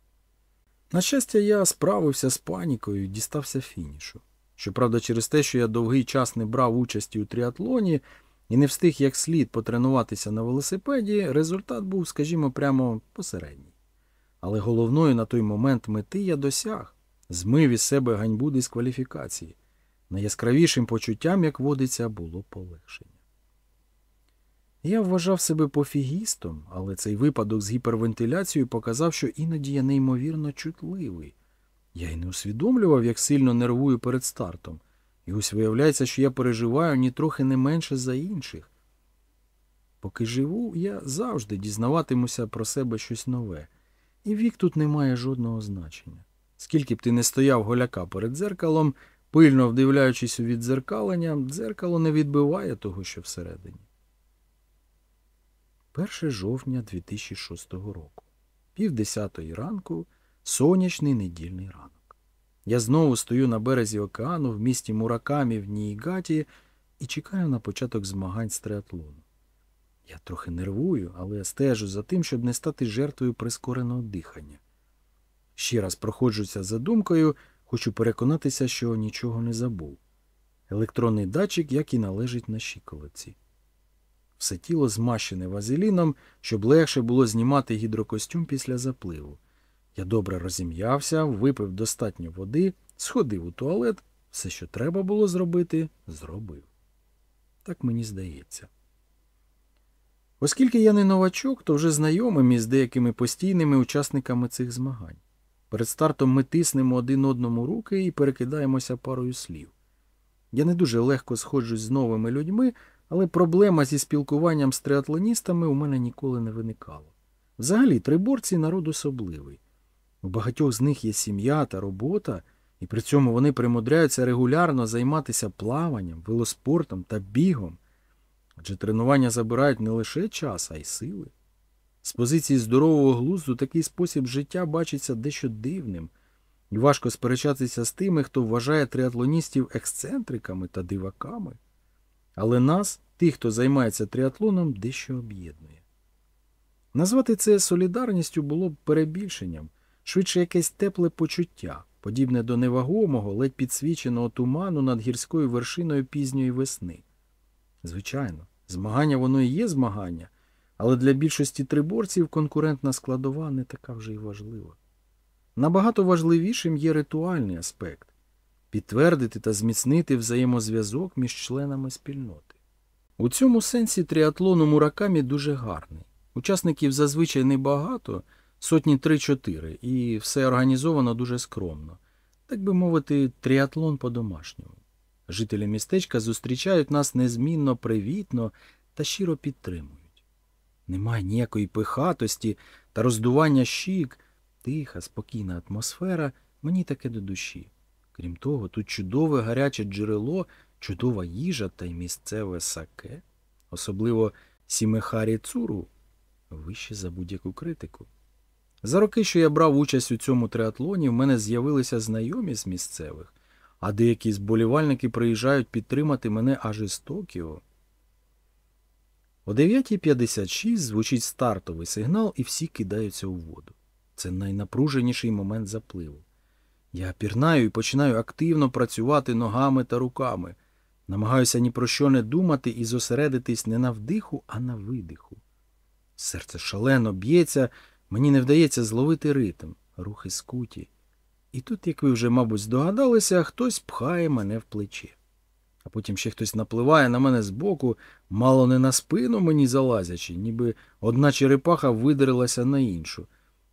На щастя, я справився з панікою і дістався фінішу. Щоправда, через те, що я довгий час не брав участі у тріатлоні і не встиг як слід потренуватися на велосипеді, результат був, скажімо, прямо посередній. Але головною на той момент мети я досяг, змив із себе ганьбу дискваліфікації. Найяскравішим почуттям, як водиться, було полегшення. Я вважав себе пофігістом, але цей випадок з гіпервентиляцією показав, що іноді я неймовірно чутливий. Я й не усвідомлював, як сильно нервую перед стартом, і ось виявляється, що я переживаю нітрохи не менше за інших. Поки живу, я завжди дізнаватимуся про себе щось нове, і вік тут не має жодного значення. Скільки б ти не стояв голяка перед дзеркалом, пильно вдивляючись у віддзеркалення, дзеркало не відбиває того, що всередині. 1 жовтня 2006 року, півдесятої ранку, сонячний недільний ранок. Я знову стою на березі океану в місті Муракамі в Ніїгаті і чекаю на початок змагань з триатлону. Я трохи нервую, але стежу за тим, щоб не стати жертвою прискореного дихання. Ще раз проходжуся за думкою, хочу переконатися, що нічого не забув. Електронний датчик, як і належить на щиколотці. Все тіло змащене вазеліном, щоб легше було знімати гідрокостюм після запливу. Я добре розім'явся, випив достатньо води, сходив у туалет, все, що треба було зробити, зробив. Так мені здається. Оскільки я не новачок, то вже знайомим із деякими постійними учасниками цих змагань. Перед стартом ми тиснемо один одному руки і перекидаємося парою слів. Я не дуже легко сходжусь з новими людьми, але проблема зі спілкуванням з триатлоністами у мене ніколи не виникала. Взагалі, триборці народ особливий. У багатьох з них є сім'я та робота, і при цьому вони примудряються регулярно займатися плаванням, велоспортом та бігом. Адже тренування забирають не лише час, а й сили. З позиції здорового глузду такий спосіб життя бачиться дещо дивним, і важко сперечатися з тими, хто вважає триатлоністів ексцентриками та диваками. Але нас, тих, хто займається тріатлоном, дещо об'єднує. Назвати це солідарністю було б перебільшенням, швидше якесь тепле почуття, подібне до невагомого, ледь підсвіченого туману над гірською вершиною пізньої весни. Звичайно, змагання воно і є змагання, але для більшості триборців конкурентна складова не така вже й важлива. Набагато важливішим є ритуальний аспект підтвердити та зміцнити взаємозв'язок між членами спільноти. У цьому сенсі тріатлон у Муракамі дуже гарний. Учасників зазвичай небагато, сотні три-чотири, і все організовано дуже скромно. Так би мовити, тріатлон по-домашньому. Жителі містечка зустрічають нас незмінно привітно та щиро підтримують. Немає ніякої пихатості та роздування щік, тиха, спокійна атмосфера, мені таке до душі. Крім того, тут чудове гаряче джерело, чудова їжа та й місцеве саке, особливо сімехарі цуру, вище за будь-яку критику. За роки, що я брав участь у цьому триатлоні, в мене з'явилися знайомі з місцевих, а деякі зболівальники приїжджають підтримати мене аж із Токіо. О 9.56 звучить стартовий сигнал, і всі кидаються у воду. Це найнапруженіший момент запливу. Я пірнаю і починаю активно працювати ногами та руками. Намагаюся ні про що не думати і зосередитись не на вдиху, а на видиху. Серце шалено б'ється, мені не вдається зловити ритм, рухи скуті. І тут, як ви вже, мабуть, здогадалися, хтось пхає мене в плече. А потім ще хтось напливає на мене збоку, мало не на спину мені залазячи, ніби одна черепаха видерилася на іншу.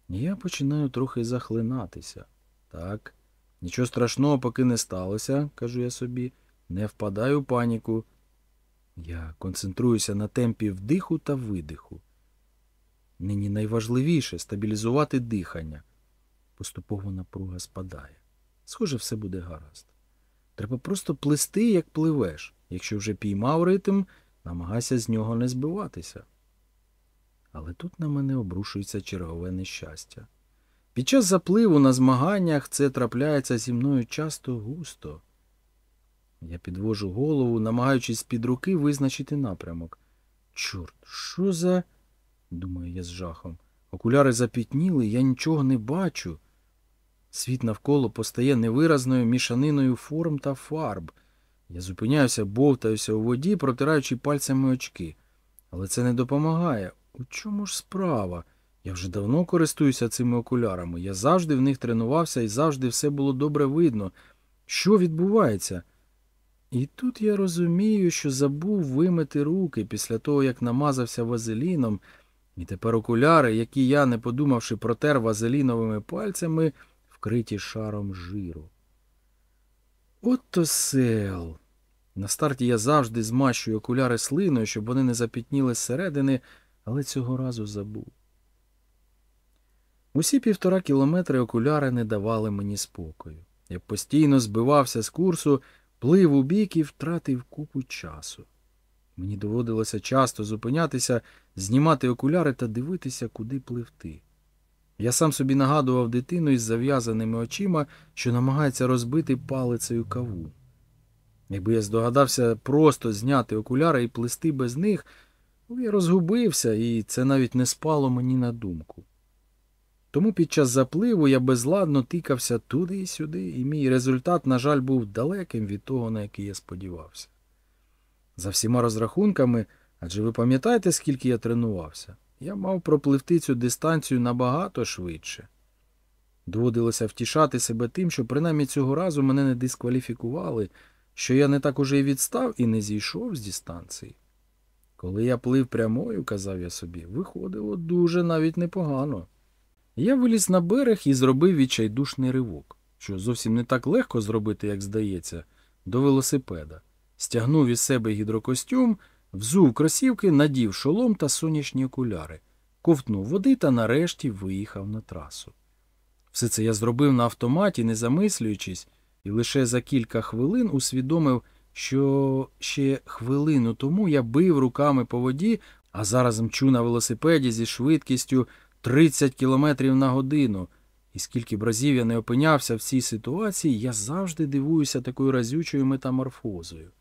Я починаю трохи захлинатися. Так, нічого страшного поки не сталося, кажу я собі, не впадаю у паніку. Я концентруюся на темпі вдиху та видиху. Нині найважливіше стабілізувати дихання. Поступово напруга спадає. Схоже, все буде гаразд. Треба просто плисти, як пливеш. Якщо вже піймав ритм, намагайся з нього не збиватися. Але тут на мене обрушується чергове нещастя. Під час запливу на змаганнях це трапляється зі мною часто густо. Я підвожу голову, намагаючись під руки визначити напрямок. Чорт, що за. думаю я з жахом. Окуляри запітніли, я нічого не бачу. Світ навколо постає невиразною мішаниною форм та фарб. Я зупиняюся, бовтаюся у воді, протираючи пальцями очки. Але це не допомагає. У чому ж справа? Я вже давно користуюся цими окулярами. Я завжди в них тренувався і завжди все було добре видно. Що відбувається? І тут я розумію, що забув вимити руки після того, як намазався вазеліном, і тепер окуляри, які я, не подумавши, протер вазеліновими пальцями, вкриті шаром жиру. От то сел. На старті я завжди змащую окуляри слиною, щоб вони не запітніли зсередини, але цього разу забув. Усі півтора кілометри окуляри не давали мені спокою. Я постійно збивався з курсу, плив у бік і втратив купу часу. Мені доводилося часто зупинятися, знімати окуляри та дивитися, куди пливти. Я сам собі нагадував дитину із зав'язаними очима, що намагається розбити палицею каву. Якби я здогадався просто зняти окуляри і плисти без них, ну, я розгубився, і це навіть не спало мені на думку. Тому під час запливу я безладно тикався туди і сюди, і мій результат, на жаль, був далеким від того, на який я сподівався. За всіма розрахунками, адже ви пам'ятаєте, скільки я тренувався, я мав пропливти цю дистанцію набагато швидше. Доводилося втішати себе тим, що принаймні цього разу мене не дискваліфікували, що я не так уже й відстав і не зійшов з дистанції. Коли я плив прямою, казав я собі, виходило дуже навіть непогано. Я виліз на берег і зробив відчайдушний ривок, що зовсім не так легко зробити, як здається, до велосипеда. Стягнув із себе гідрокостюм, взув кросівки, надів шолом та сонячні окуляри, ковтнув води та нарешті виїхав на трасу. Все це я зробив на автоматі, не замислюючись, і лише за кілька хвилин усвідомив, що ще хвилину тому я бив руками по воді, а зараз мчу на велосипеді зі швидкістю 30 кілометрів на годину. І скільки б разів я не опинявся в цій ситуації, я завжди дивуюся такою разючою метаморфозою.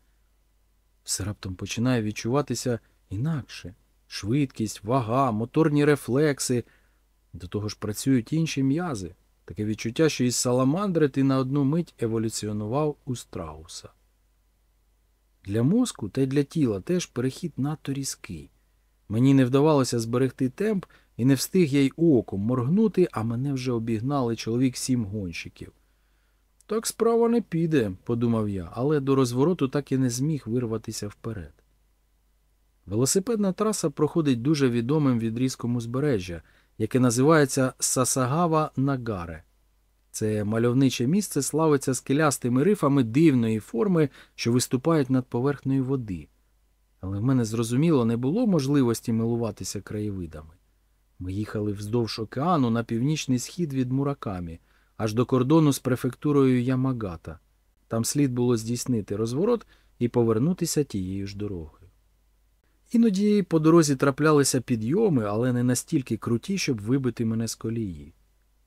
Все раптом починає відчуватися інакше швидкість, вага, моторні рефлекси. До того ж працюють інші м'язи. Таке відчуття, що із саламандри ти на одну мить еволюціонував у страуса. Для мозку та й для тіла теж перехід надто різкий. Мені не вдавалося зберегти темп, і не встиг я й оком моргнути, а мене вже обігнали чоловік сім гонщиків. Так справа не піде, подумав я, але до розвороту так і не зміг вирватися вперед. Велосипедна траса проходить дуже відомим відрізком узбережжя, яке називається Сасагава Нагаре. Це мальовниче місце славиться скелястими рифами дивної форми, що виступають над поверхнею води. Але в мене зрозуміло не було можливості милуватися краєвидами. Ми їхали вздовж океану на північний схід від Муракамі, аж до кордону з префектурою Ямагата. Там слід було здійснити розворот і повернутися тією ж дорогою. Іноді по дорозі траплялися підйоми, але не настільки круті, щоб вибити мене з колії.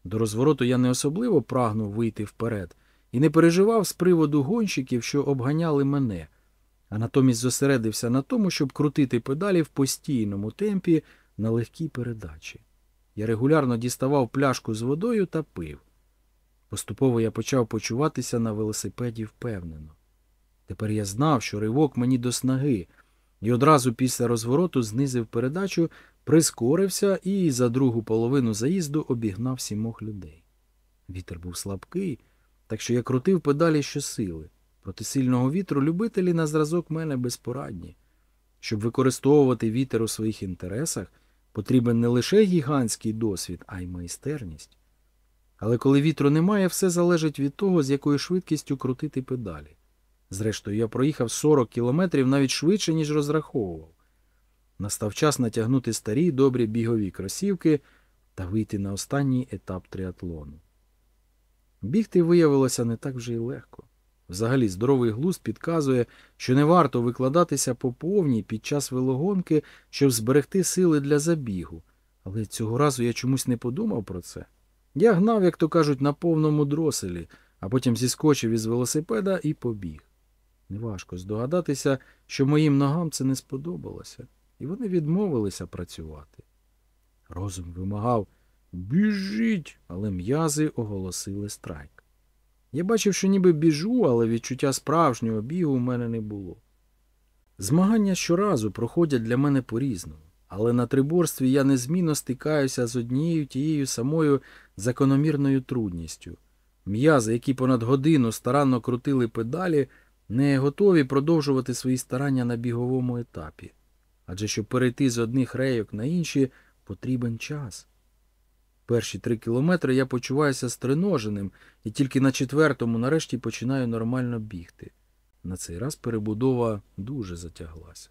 До розвороту я не особливо прагнув вийти вперед, і не переживав з приводу гонщиків, що обганяли мене, а натомість зосередився на тому, щоб крутити педалі в постійному темпі на легкій передачі. Я регулярно діставав пляшку з водою та пив. Поступово я почав почуватися на велосипеді впевнено. Тепер я знав, що ривок мені до снаги, і одразу після розвороту знизив передачу, прискорився і за другу половину заїзду обігнав сімох людей. Вітер був слабкий, так що я крутив педалі щосили. Проти сильного вітру любителі на зразок мене безпорадні. Щоб використовувати вітер у своїх інтересах, потрібен не лише гігантський досвід, а й майстерність. Але коли вітру немає, все залежить від того, з якою швидкістю крутити педалі. Зрештою, я проїхав 40 кілометрів навіть швидше, ніж розраховував. Настав час натягнути старі добрі бігові кросівки та вийти на останній етап триатлону. Бігти виявилося не так вже й легко. Взагалі, здоровий глузд підказує, що не варто викладатися по повній під час велогонки, щоб зберегти сили для забігу. Але цього разу я чомусь не подумав про це. Я гнав, як то кажуть, на повному дроселі, а потім зіскочив із велосипеда і побіг. Неважко здогадатися, що моїм ногам це не сподобалося, і вони відмовилися працювати. Розум вимагав Біжіть, але м'язи оголосили страйк. Я бачив, що ніби біжу, але відчуття справжнього бігу у мене не було. Змагання щоразу проходять для мене по-різному, але на триборстві я незмінно стикаюся з однією тією самою закономірною трудністю. М'язи, які понад годину старанно крутили педалі, не готові продовжувати свої старання на біговому етапі. Адже щоб перейти з одних рейок на інші, потрібен час. Перші три кілометри я почуваюся стриноженим і тільки на четвертому нарешті починаю нормально бігти. На цей раз перебудова дуже затяглася.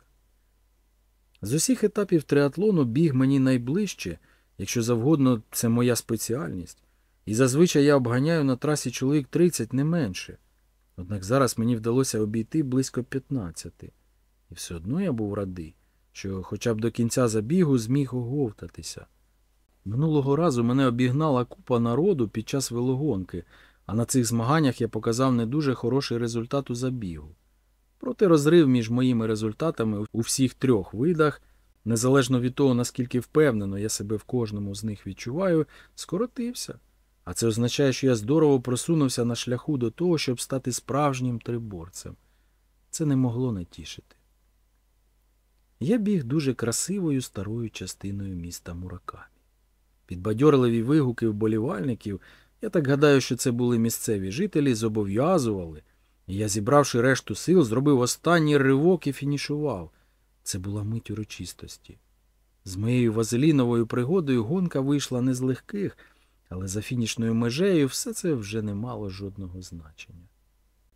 З усіх етапів триатлону біг мені найближче, якщо завгодно, це моя спеціальність, і зазвичай я обганяю на трасі чоловік 30 не менше. Однак зараз мені вдалося обійти близько 15. І все одно я був радий, що хоча б до кінця забігу зміг оговтатися. Минулого разу мене обігнала купа народу під час велогонки, а на цих змаганнях я показав не дуже хороший результат у забігу. Проте розрив між моїми результатами у всіх трьох видах, незалежно від того, наскільки впевнено я себе в кожному з них відчуваю, скоротився. А це означає, що я здорово просунувся на шляху до того, щоб стати справжнім триборцем. Це не могло не тішити. Я біг дуже красивою старою частиною міста Муракамі. Підбадьорливі вигуки вболівальників, я так гадаю, що це були місцеві жителі, зобов'язували, я, зібравши решту сил, зробив останній ривок і фінішував. Це була мить урочистості. З моєю вазеліновою пригодою гонка вийшла не з легких, але за фінішною межею все це вже не мало жодного значення.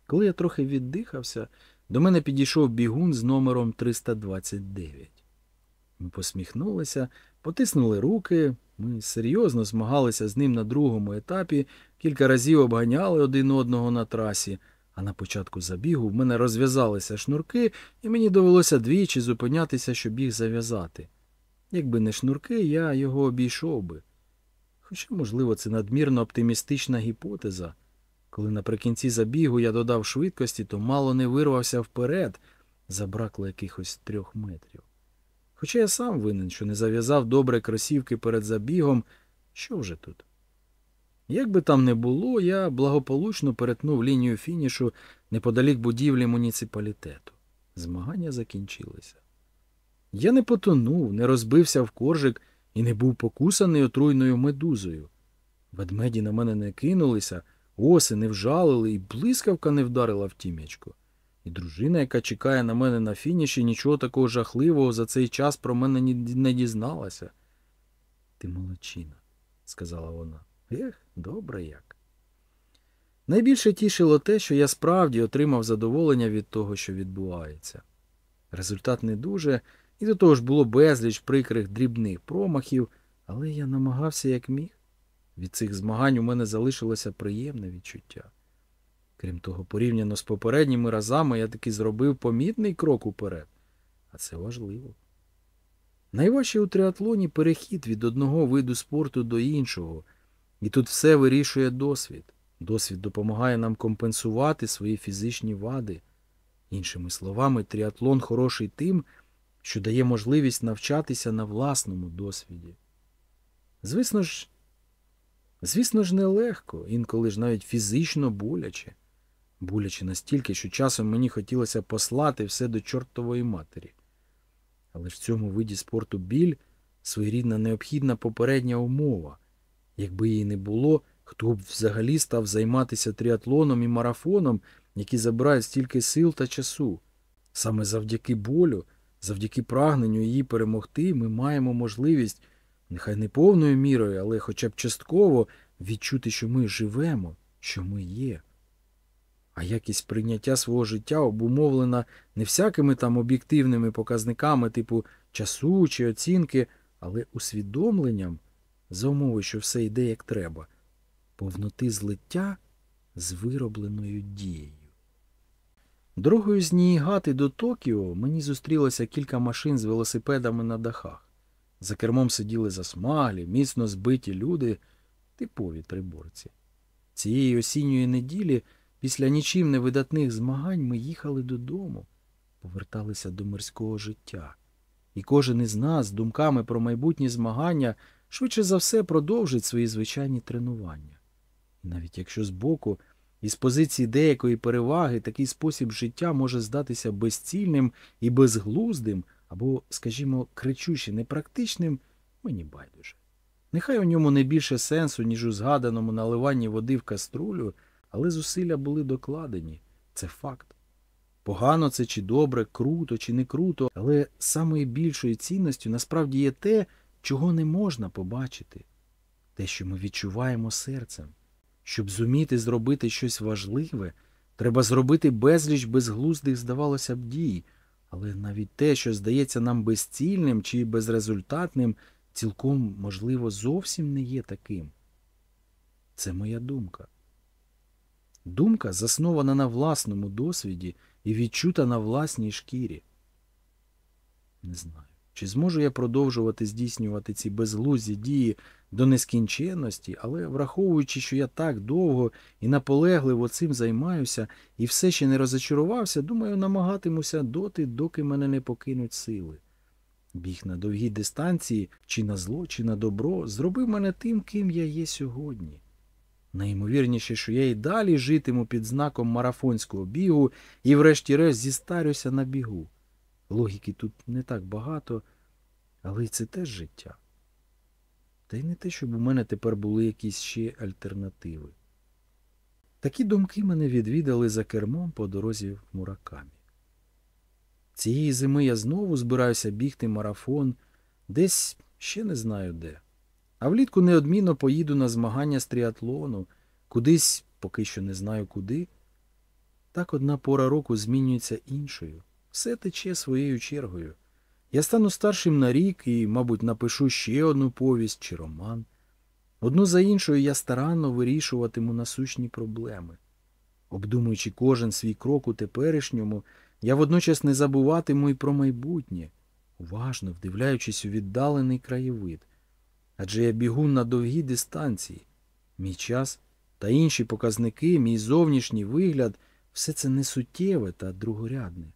Коли я трохи віддихався, до мене підійшов бігун з номером 329. Ми посміхнулися, потиснули руки, ми серйозно змагалися з ним на другому етапі, кілька разів обганяли один одного на трасі, а на початку забігу в мене розв'язалися шнурки, і мені довелося двічі зупинятися, щоб їх зав'язати. Якби не шнурки, я його обійшов би. Хоча, можливо, це надмірно оптимістична гіпотеза. Коли наприкінці забігу я додав швидкості, то мало не вирвався вперед, забракло якихось трьох метрів. Хоча я сам винен, що не зав'язав добре кросівки перед забігом, що вже тут? Як би там не було, я благополучно перетнув лінію фінішу неподалік будівлі муніципалітету. Змагання закінчилися. Я не потонув, не розбився в коржик і не був покусаний отруйною медузою. Ведмеді на мене не кинулися, оси не вжалили, і блискавка не вдарила в тім'ячко. І дружина, яка чекає на мене на фініші, нічого такого жахливого за цей час про мене не дізналася. Ти молодчина, сказала вона. Ех, добре як. Найбільше тішило те, що я справді отримав задоволення від того, що відбувається. Результат не дуже, і до того ж було безліч прикрих дрібних промахів, але я намагався як міг. Від цих змагань у мене залишилося приємне відчуття. Крім того, порівняно з попередніми разами я таки зробив помітний крок уперед, а це важливо. Найважче у триатлоні перехід від одного виду спорту до іншого, і тут все вирішує досвід. Досвід допомагає нам компенсувати свої фізичні вади. Іншими словами, тріатлон хороший тим, що дає можливість навчатися на власному досвіді. Звісно ж, звісно ж, нелегко, інколи ж навіть фізично боляче. Боляче настільки, що часом мені хотілося послати все до чортової матері. Але ж в цьому виді спорту біль своєрідна необхідна попередня умова. Якби її не було, хто б взагалі став займатися тріатлоном і марафоном, які забирають стільки сил та часу. Саме завдяки болю, завдяки прагненню її перемогти, ми маємо можливість, нехай не повною мірою, але хоча б частково відчути, що ми живемо, що ми є. А якість прийняття свого життя обумовлена не всякими там об'єктивними показниками типу часу чи оцінки, але усвідомленням, за умови, що все йде як треба, повноти злиття з виробленою дією. Дорогою з Ніїгати до Токіо мені зустрілося кілька машин з велосипедами на дахах. За кермом сиділи засмаглі, міцно збиті люди, типові триборці. Цієї осінньої неділі, після нічим невидатних змагань, ми їхали додому, поверталися до мирського життя. І кожен із нас з думками про майбутні змагання швидше за все продовжить свої звичайні тренування. І навіть якщо збоку, із позиції деякої переваги, такий спосіб життя може здатися безцільним і безглуздим, або, скажімо, кричуче непрактичним, мені байдуже. Нехай у ньому не більше сенсу, ніж у згаданому наливанні води в каструлю, але зусилля були докладені. Це факт. Погано це чи добре, круто чи не круто, але самою більшою цінністю насправді є те, чого не можна побачити, те, що ми відчуваємо серцем. Щоб зуміти зробити щось важливе, треба зробити безліч безглуздих, здавалося б, дій, але навіть те, що здається нам безцільним чи безрезультатним, цілком, можливо, зовсім не є таким. Це моя думка. Думка заснована на власному досвіді і відчута на власній шкірі. Не знаю, чи зможу я продовжувати здійснювати ці безглузді дії до нескінченності, але враховуючи, що я так довго і наполегливо цим займаюся і все ще не розочарувався, думаю, намагатимуся доти, доки мене не покинуть сили. Біг на довгій дистанції, чи на зло, чи на добро, зробив мене тим, ким я є сьогодні. Найімовірніше, що я й далі житиму під знаком марафонського бігу і врешті-решт зістарюся на бігу. Логіки тут не так багато, але й це теж життя. Та й не те, щоб у мене тепер були якісь ще альтернативи. Такі думки мене відвідали за кермом по дорозі в Муракамі. Цієї зими я знову збираюся бігти марафон, десь ще не знаю де. А влітку неодмінно поїду на змагання з тріатлону, кудись, поки що не знаю куди. Так одна пора року змінюється іншою. Все тече своєю чергою. Я стану старшим на рік і, мабуть, напишу ще одну повість чи роман. Одну за іншою я старанно вирішуватиму насущні проблеми. Обдумуючи кожен свій крок у теперішньому, я водночас не забуватиму і про майбутнє, уважно вдивляючись у віддалений краєвид. Адже я бігун на довгій дистанції. Мій час та інші показники, мій зовнішній вигляд все це несуттєве та другорядне.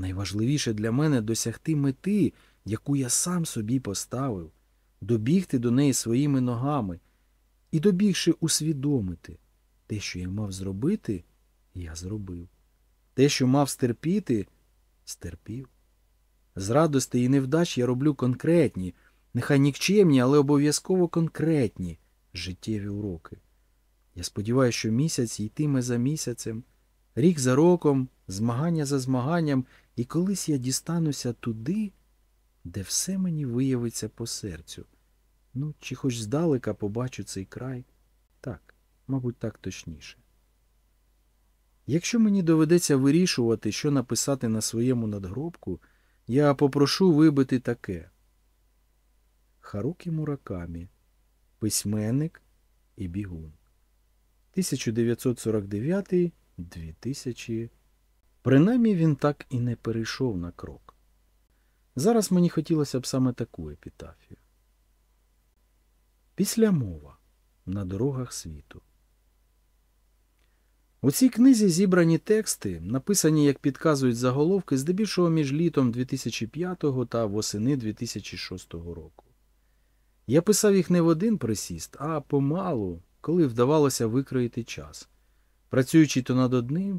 Найважливіше для мене досягти мети, яку я сам собі поставив, добігти до неї своїми ногами і, добігши, усвідомити те, що я мав зробити, я зробив. Те, що мав стерпіти, стерпів. З радости і невдач я роблю конкретні, нехай нікчемні, але обов'язково конкретні життєві уроки. Я сподіваюся, що місяць йтиме за місяцем, рік за роком, змагання за змаганням, і колись я дістануся туди, де все мені виявиться по серцю. Ну, чи хоч здалека побачу цей край? Так, мабуть, так точніше. Якщо мені доведеться вирішувати, що написати на своєму надгробку, я попрошу вибити таке. Харукі Муракамі, письменник і бігун. 1949-2000. Принаймні він так і не перейшов на крок. Зараз мені хотілося б саме таку епітафію. Після мова на дорогах світу. У цій книзі зібрані тексти, написані, як підказують заголовки, здебільшого між літом 2005 та восени 2006 року. Я писав їх не в один присіст, а помалу, коли вдавалося викроїти час, працюючи то над одним, то